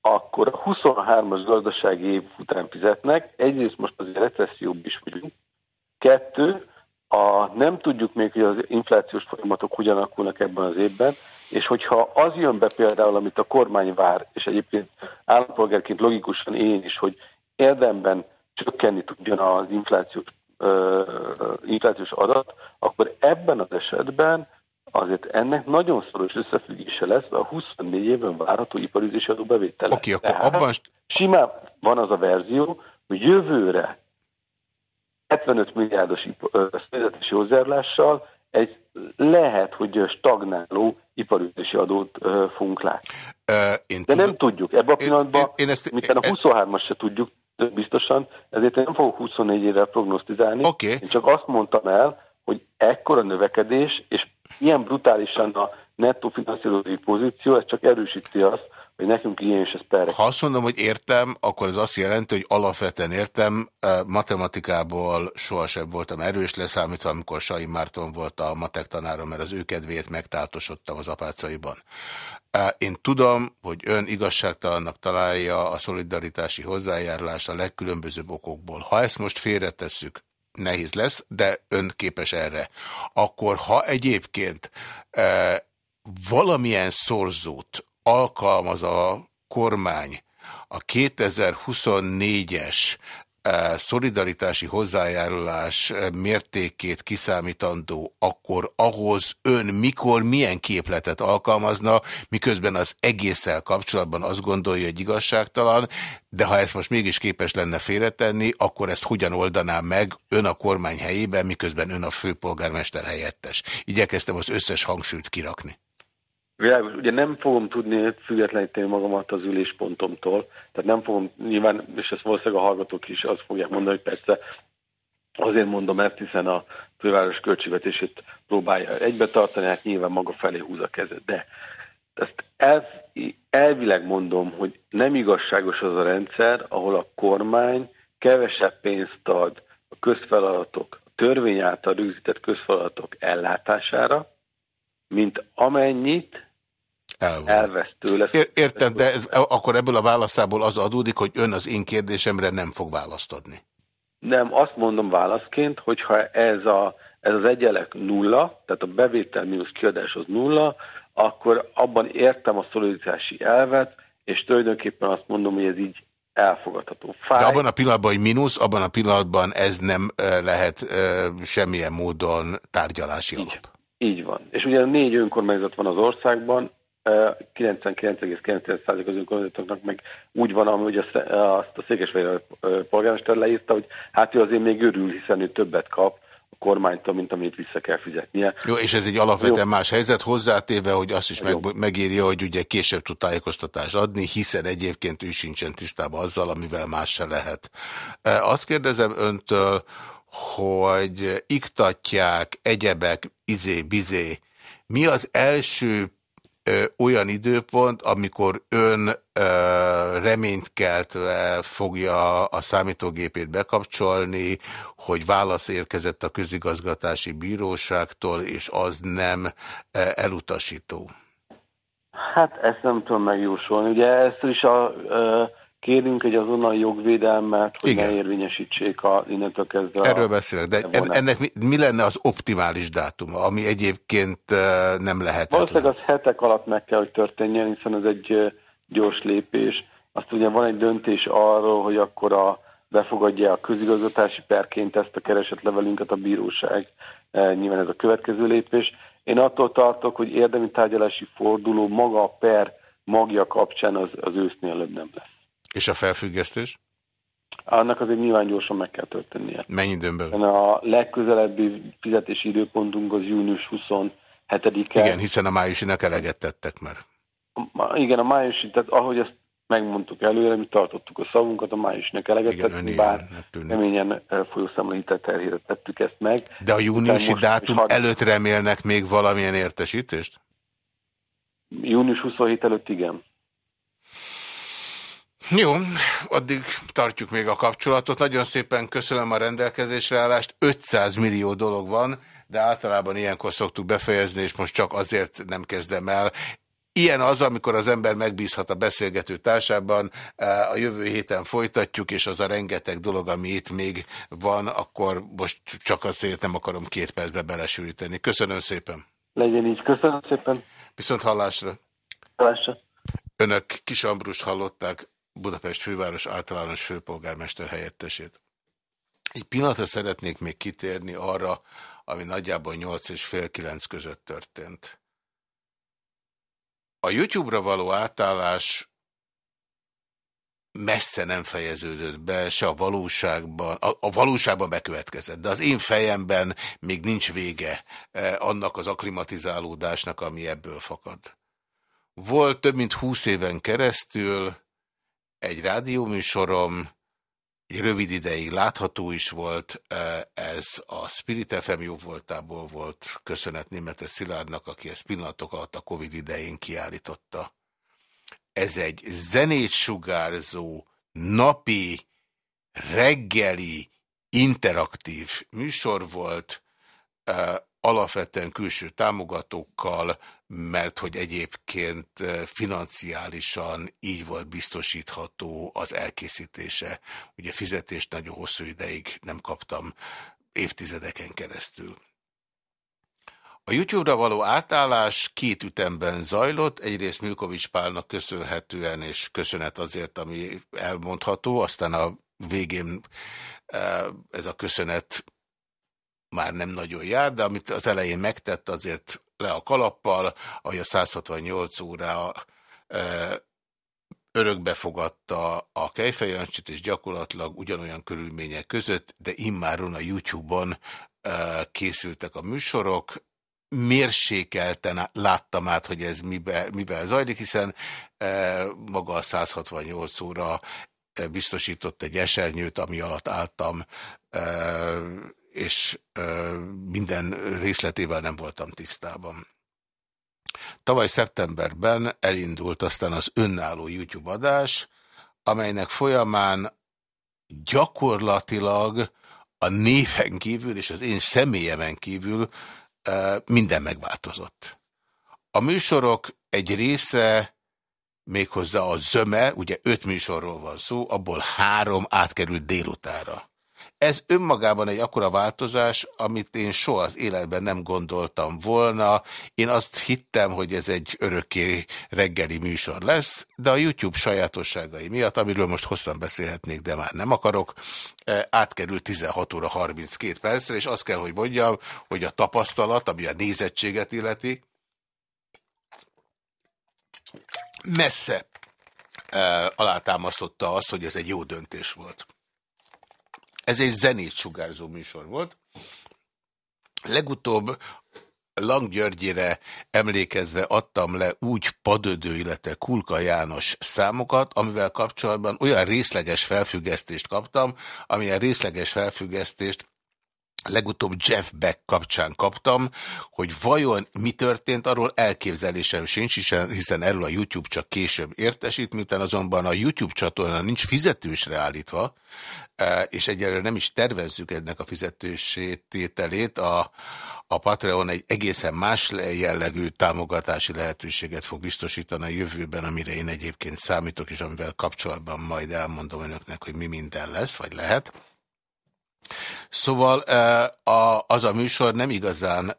akkor a 23-as gazdasági év után fizetnek, egyrészt most azért recesszióbb is vagyunk, kettő, a, nem tudjuk még, hogy az inflációs folyamatok hogyan alakulnak ebben az évben, és hogyha az jön be például, amit a kormány vár, és egyébként állampolgárként logikusan én is, hogy érdemben csökkenni tudjon az inflációs, ö, inflációs adat, akkor ebben az esetben azért ennek nagyon szoros összefüggése lesz a 24 évben várható iparüzési adó bevétele. Oké, okay, akkor abban... Simán van az a verzió, hogy jövőre 75 milliárdos fizetési hozzájárulással egy lehet, hogy stagnáló iparüzési adót fogunk látni. Uh, De nem tudjuk. Ebben a pillanatban, én, én ezt, mint a 23-as se tudjuk biztosan, ezért én nem fogok 24 évvel prognosztizálni. Okay. Én csak azt mondtam el, hogy ekkora növekedés, és ilyen brutálisan a nettó finanszírozói pozíció, ez csak erősíti azt, hogy nekünk ilyen is ez perre. Ha azt mondom, hogy értem, akkor ez azt jelenti, hogy alapvetően értem, matematikából sohasem voltam erős, leszámítva, amikor Sai Márton volt a matek tanárom, mert az ő kedvéért megtáltosodtam az apácaiban. Én tudom, hogy ön igazságtalannak találja a szolidaritási hozzájárulást a legkülönbözőbb okokból. Ha ezt most félretesszük, nehéz lesz, de ön képes erre. Akkor ha egyébként e, valamilyen szorzót alkalmaz a kormány a 2024-es szolidaritási hozzájárulás mértékét kiszámítandó, akkor ahhoz ön mikor milyen képletet alkalmazna, miközben az egésszel kapcsolatban azt gondolja, hogy igazságtalan, de ha ezt most mégis képes lenne félretenni, akkor ezt hogyan oldaná meg ön a kormány helyében, miközben ön a főpolgármester helyettes. Igyekeztem az összes hangsúlyt kirakni. Világos, ugye nem fogom tudni függetleníteni magamat az üléspontomtól, tehát nem fogom nyilván, és ezt valószínűleg a hallgatók is azt fogják mondani, hogy persze azért mondom ezt, hiszen a főváros költségvetését próbálja egybe tartani, hát nyilván maga felé húz a kezet, de ezt el, elvileg mondom, hogy nem igazságos az a rendszer, ahol a kormány kevesebb pénzt ad a közfeladatok, a törvény által rögzített közfeladatok ellátására, mint amennyit elvesz tőle. Ér értem, de ez, akkor ebből a válaszából az adódik, hogy ön az én kérdésemre nem fog választ adni. Nem, azt mondom válaszként, hogyha ez, a, ez az egyenleg nulla, tehát a bevétel mínusz kiadás az nulla, akkor abban értem a szolidaritási elvet, és tulajdonképpen azt mondom, hogy ez így elfogadható. Fáj. De abban a pillanatban, hogy mínusz, abban a pillanatban ez nem lehet semmilyen módon tárgyalási így. alap. Így van. És ugye négy önkormányzat van az országban, 99,9% az önkormányzatoknak meg úgy van, ahogy azt a Székesfehérvár polgármester leírta, hogy hát ő azért még örül, hiszen ő többet kap a kormánytól, mint amit vissza kell fizetnie. Jó, és ez egy alapvetően Jó. más helyzet, hozzátéve, hogy azt is meg, megírja, hogy ugye később tud tájékoztatást adni, hiszen egyébként ő sincsen tisztában azzal, amivel más se lehet. Azt kérdezem öntől, hogy iktatják egyebek, izé-bizé. Mi az első olyan időpont, amikor ön reményt kelt fogja a számítógépét bekapcsolni, hogy válasz érkezett a közigazgatási bíróságtól, és az nem elutasító? Hát ezt nem tudom megjósolni. Ugye ezt is a... Ö kérünk egy azonnal jogvédelmet, hogy Igen. ne érvényesítsék a, innentől kezdve. Erről beszélek, de en, ennek mi, mi lenne az optimális dátuma, ami egyébként nem lehet? Valószínűleg az hetek alatt meg kell, hogy történjen, hiszen ez egy gyors lépés. Azt ugye van egy döntés arról, hogy akkor a, befogadja a közigazgatási perként ezt a keresetlevelünket a bíróság. Nyilván ez a következő lépés. Én attól tartok, hogy érdemi tárgyalási forduló maga a per magja kapcsán az, az ősznél előbb nem lesz. És a felfüggesztés? Annak azért nyilván gyorsan meg kell történnie. Mennyi időn belül? A legközelebbi fizetési időpontunk az június 27-e. Igen, hiszen a májusinak eleget tettek már. Igen, a májusi, tehát ahogy ezt megmondtuk előre, mi tartottuk a szavunkat, a májusnak eleget tettünk, bár keményen folyószámla hitelterhére tettük ezt meg. De a júniusi dátum előtt remélnek még valamilyen értesítést? Június 27 előtt igen. Jó, addig tartjuk még a kapcsolatot. Nagyon szépen köszönöm a rendelkezésre állást. 500 millió dolog van, de általában ilyenkor szoktuk befejezni, és most csak azért nem kezdem el. Ilyen az, amikor az ember megbízhat a beszélgető társában, a jövő héten folytatjuk, és az a rengeteg dolog, ami itt még van, akkor most csak azért nem akarom két percbe belesűríteni. Köszönöm szépen. Legyen így. Köszönöm szépen. Viszont hallásra. Hallásra. Önök Kis Ambrust hallották, Budapest főváros általános főpolgármester helyettesét. Egy pillanatra szeretnék még kitérni arra, ami nagyjából 8 és fél 9 között történt. A YouTube-ra való átállás messze nem fejeződött be, se a valóságban, a, a valóságban bekövetkezett, de az én fejemben még nincs vége eh, annak az aklimatizálódásnak, ami ebből fakad. Volt több mint húsz éven keresztül egy rádióműsorom, egy rövid ideig látható is volt, ez a Spirit FM jó voltából volt, köszönet Németes Szilárdnak, aki ezt pillanatok alatt a Covid idején kiállította. Ez egy zenét sugárzó, napi, reggeli, interaktív műsor volt, alapvetően külső támogatókkal, mert hogy egyébként financiálisan így volt biztosítható az elkészítése. Ugye fizetést nagyon hosszú ideig nem kaptam évtizedeken keresztül. A YouTube-ra való átállás két ütemben zajlott, egyrészt Milkovics Pálnak köszönhetően, és köszönet azért, ami elmondható, aztán a végén ez a köszönet már nem nagyon jár, de amit az elején megtett, azért le a kalappal, ahogy a 168 óra e, örökbe fogadta a Kejfejancsit, és gyakorlatilag ugyanolyan körülmények között, de immáron a YouTube-on e, készültek a műsorok, mérsékelten láttam át, hogy ez mibe, mivel zajlik, hiszen e, maga a 168 óra biztosított egy esernyőt, ami alatt álltam, és minden részletével nem voltam tisztában. Tavaly szeptemberben elindult aztán az önálló YouTube adás, amelynek folyamán gyakorlatilag a néven kívül és az én személyemen kívül minden megváltozott. A műsorok egy része méghozzá a zöme, ugye öt műsorról van szó, abból három átkerült délutára. Ez önmagában egy akkora változás, amit én soha az életben nem gondoltam volna. Én azt hittem, hogy ez egy örökké reggeli műsor lesz, de a YouTube sajátosságai miatt, amiről most hosszan beszélhetnék, de már nem akarok, eh, átkerült 16 óra 32 percre, és azt kell, hogy mondjam, hogy a tapasztalat, ami a nézettséget illeti, messze eh, alátámasztotta azt, hogy ez egy jó döntés volt. Ez egy zenét sugárzó műsor volt. Legutóbb Lang Györgyére emlékezve adtam le úgy padödő, illetve Kulka János számokat, amivel kapcsolatban olyan részleges felfüggesztést kaptam, amilyen részleges felfüggesztést legutóbb Jeff Beck kapcsán kaptam, hogy vajon mi történt, arról elképzelésem sincs, hiszen erről a YouTube csak később értesít, miután azonban a YouTube csatorna nincs fizetősre állítva, e, és egyelőre nem is tervezzük ennek a fizetősétételét, a, a Patreon egy egészen más jellegű támogatási lehetőséget fog biztosítani a jövőben, amire én egyébként számítok, és amivel kapcsolatban majd elmondom önöknek, hogy mi minden lesz, vagy lehet. Szóval az a műsor nem igazán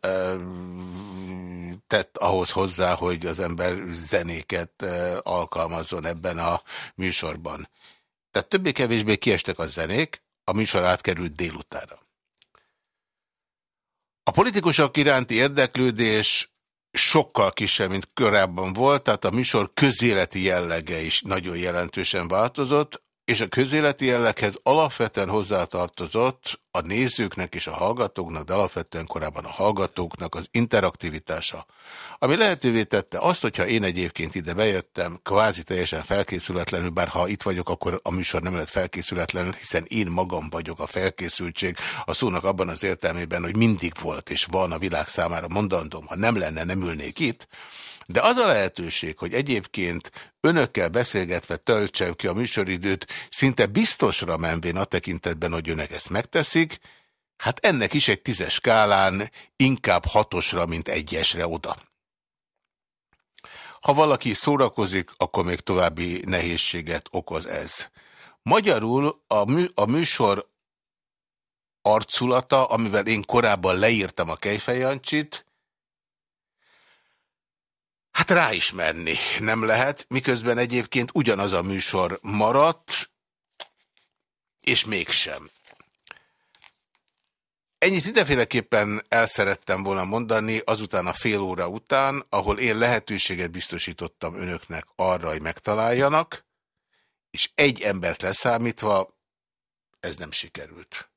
tett ahhoz hozzá, hogy az ember zenéket alkalmazzon ebben a műsorban. Tehát többé-kevésbé kiestek a zenék, a műsor átkerült délutára. A politikusok iránti érdeklődés sokkal kisebb, mint korábban volt, tehát a műsor közéleti jellege is nagyon jelentősen változott és a közéleti jelleghez alapvetően hozzátartozott a nézőknek és a hallgatóknak, de alapvetően korábban a hallgatóknak az interaktivitása, ami lehetővé tette azt, hogyha én egyébként ide bejöttem, kvázi teljesen felkészületlenül, bár ha itt vagyok, akkor a műsor nem lett felkészületlenül, hiszen én magam vagyok a felkészültség, a szónak abban az értelmében, hogy mindig volt és van a világ számára mondandóm, ha nem lenne, nem ülnék itt, De az a lehetőség, hogy egyébként önökkel beszélgetve töltsem ki a műsoridőt, szinte biztosra menvén a tekintetben, hogy önök ezt megteszik, hát ennek is egy tízes skálán inkább hatosra, mint egyesre oda. Ha valaki szórakozik, akkor még további nehézséget okoz ez. Magyarul a, mű, a műsor arculata, amivel én korábban leírtam a Kejfejancsit, hát ráismerni nem lehet, miközben egyébként ugyanaz a műsor maradt, és mégsem. Ennyit mindenféleképpen el szerettem volna mondani azután a fél óra után, ahol én lehetőséget biztosítottam önöknek arra, hogy megtaláljanak, és egy embert leszámítva ez nem sikerült.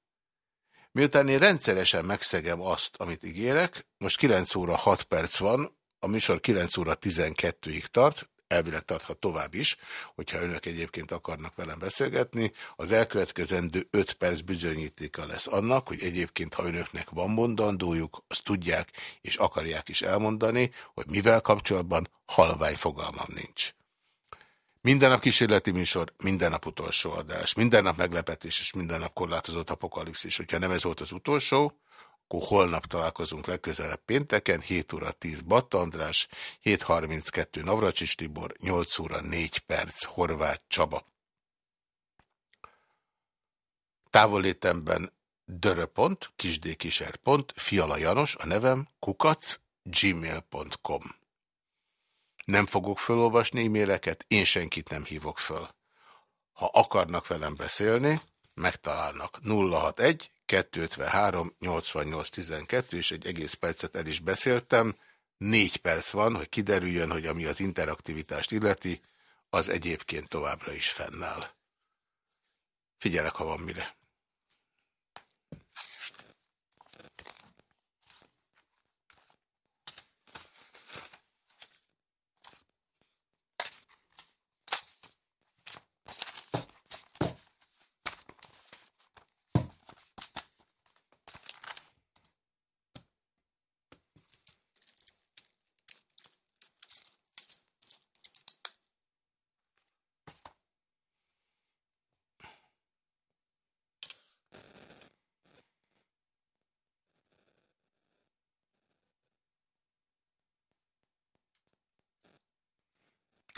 Miután én rendszeresen megszegem azt, amit ígérek, most 9 óra 6 perc van, a műsor 9 óra 12-ig tart, elvileg tarthat tovább is, hogyha önök egyébként akarnak velem beszélgetni. Az elkövetkezendő 5 perc bizonyítéka lesz annak, hogy egyébként, ha önöknek van mondandójuk, azt tudják és akarják is elmondani, hogy mivel kapcsolatban halvány fogalmam nincs. Minden nap kísérleti műsor, minden nap utolsó adás, minden nap meglepetés és minden nap korlátozott apokalipszis. Hogyha nem ez volt az utolsó, akkor holnap találkozunk legközelebb pénteken, 7 óra 10 Batta András, 7.32 Navracsis Tibor, 8 óra 4 perc Horváth Csaba. Távolétemben dörö.pont, kisdkiser.pont, Fiala Janos, a nevem, kukac, gmail.com. Nem fogok felolvasni e-maileket, én senkit nem hívok föl. Ha akarnak velem beszélni, megtalálnak 061 253 88 12, és egy egész percet el is beszéltem. Négy perc van, hogy kiderüljön, hogy ami az interaktivitást illeti, az egyébként továbbra is fennáll. Figyelek, ha van mire.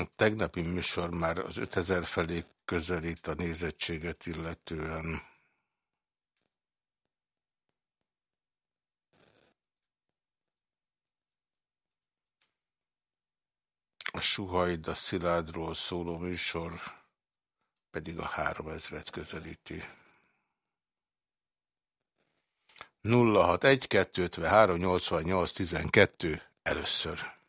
A tegnapi műsor már az 5000 felé közelít a nézettséget illetően. A Suhaid a Sziládról szóló műsor pedig a 3000-et közelíti. 061 253 88 12 először.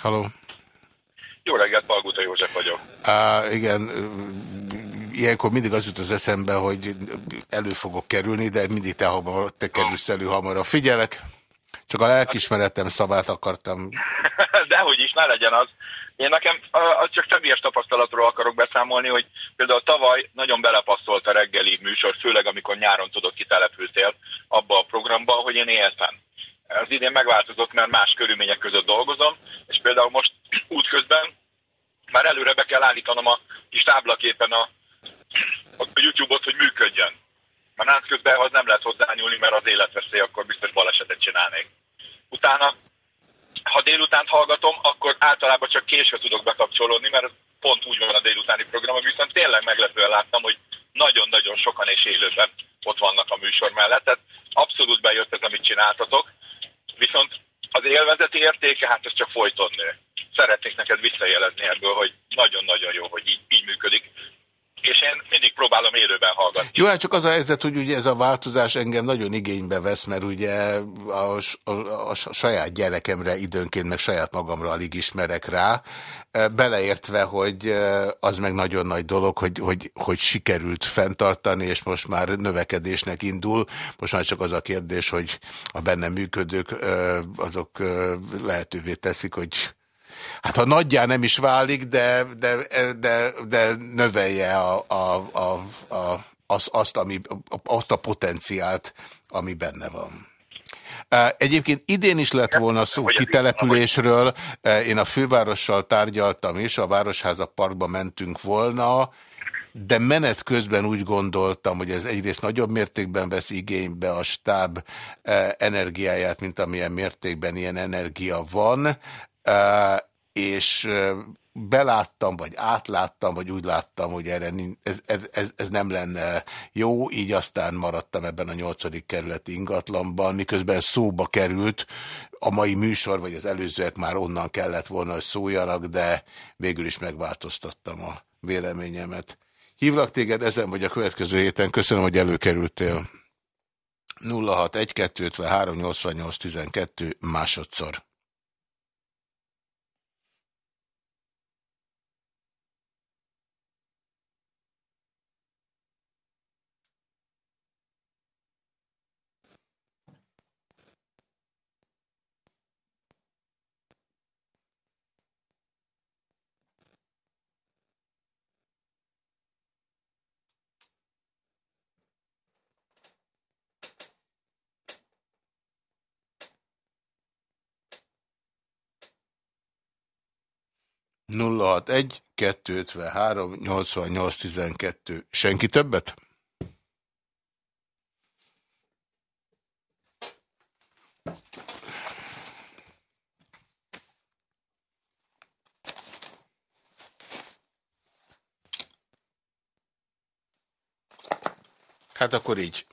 Halló. Jó reggelt, Palguta József vagyok. Á, igen, ilyenkor mindig az jut az eszembe, hogy elő fogok kerülni, de mindig te, hamar, te kerülsz elő hamarabb. Figyelek, csak a lelkismeretem szavát akartam. Dehogy is, ne legyen az. Én nekem az csak személyes tapasztalatról akarok beszámolni, hogy például tavaly nagyon belepasszolt a reggeli műsor, főleg amikor nyáron tudod kitelepültél abba a programba, hogy én éltem az idén megváltozott, mert más körülmények között dolgozom, és például most útközben már előre be kell állítanom a kis táblaképen a, a YouTube-ot, hogy működjön. Mert nász közben az nem lehet hozzányúlni, mert az életveszély, akkor biztos balesetet csinálnék. Utána, ha délután hallgatom, akkor általában csak késve tudok bekapcsolódni, mert pont úgy van a délutáni program, viszont tényleg meglepően láttam, hogy nagyon-nagyon sokan és élőben ott vannak a műsor mellett. Tehát abszolút bejött ez, amit csináltatok. Viszont az élvezeti értéke, hát ez csak folyton nő. Szeretnék neked visszajelezni ebből, hogy nagyon-nagyon jó, hogy így, így működik. és én mindig próbálom élőben hallgatni. Jó, hát csak az a helyzet, hogy ugye ez a változás engem nagyon igénybe vesz, mert ugye a, a, a saját gyerekemre időnként, meg saját magamra alig ismerek rá, beleértve, hogy az meg nagyon nagy dolog, hogy, hogy, hogy sikerült fenntartani, és most már növekedésnek indul. Most már csak az a kérdés, hogy a benne működők azok lehetővé teszik, hogy hát ha nagyjá nem is válik, de, de, de, de növelje a, a, a, a, az, azt, ami, azt a potenciált, ami benne van. Egyébként idén is lett volna szó kitelepülésről. Én a fővárossal tárgyaltam is, a Városháza Parkba mentünk volna, de menet közben úgy gondoltam, hogy ez egyrészt nagyobb mértékben vesz igénybe a stáb energiáját, mint amilyen mértékben ilyen energia van, és beláttam, vagy átláttam, vagy úgy láttam, hogy erre ez, ez, ez, ez nem lenne jó, így aztán maradtam ebben a nyolcadik kerületi ingatlanban, miközben szóba került, a mai műsor, vagy az előzőek már onnan kellett volna, hogy szóljanak, de végül is megváltoztattam a véleményemet. Hívlak téged ezen vagy a következő héten, köszönöm, hogy előkerültél. 061 388 12 másodszor. 061 253 8812. Senki többet? Hát akkor így.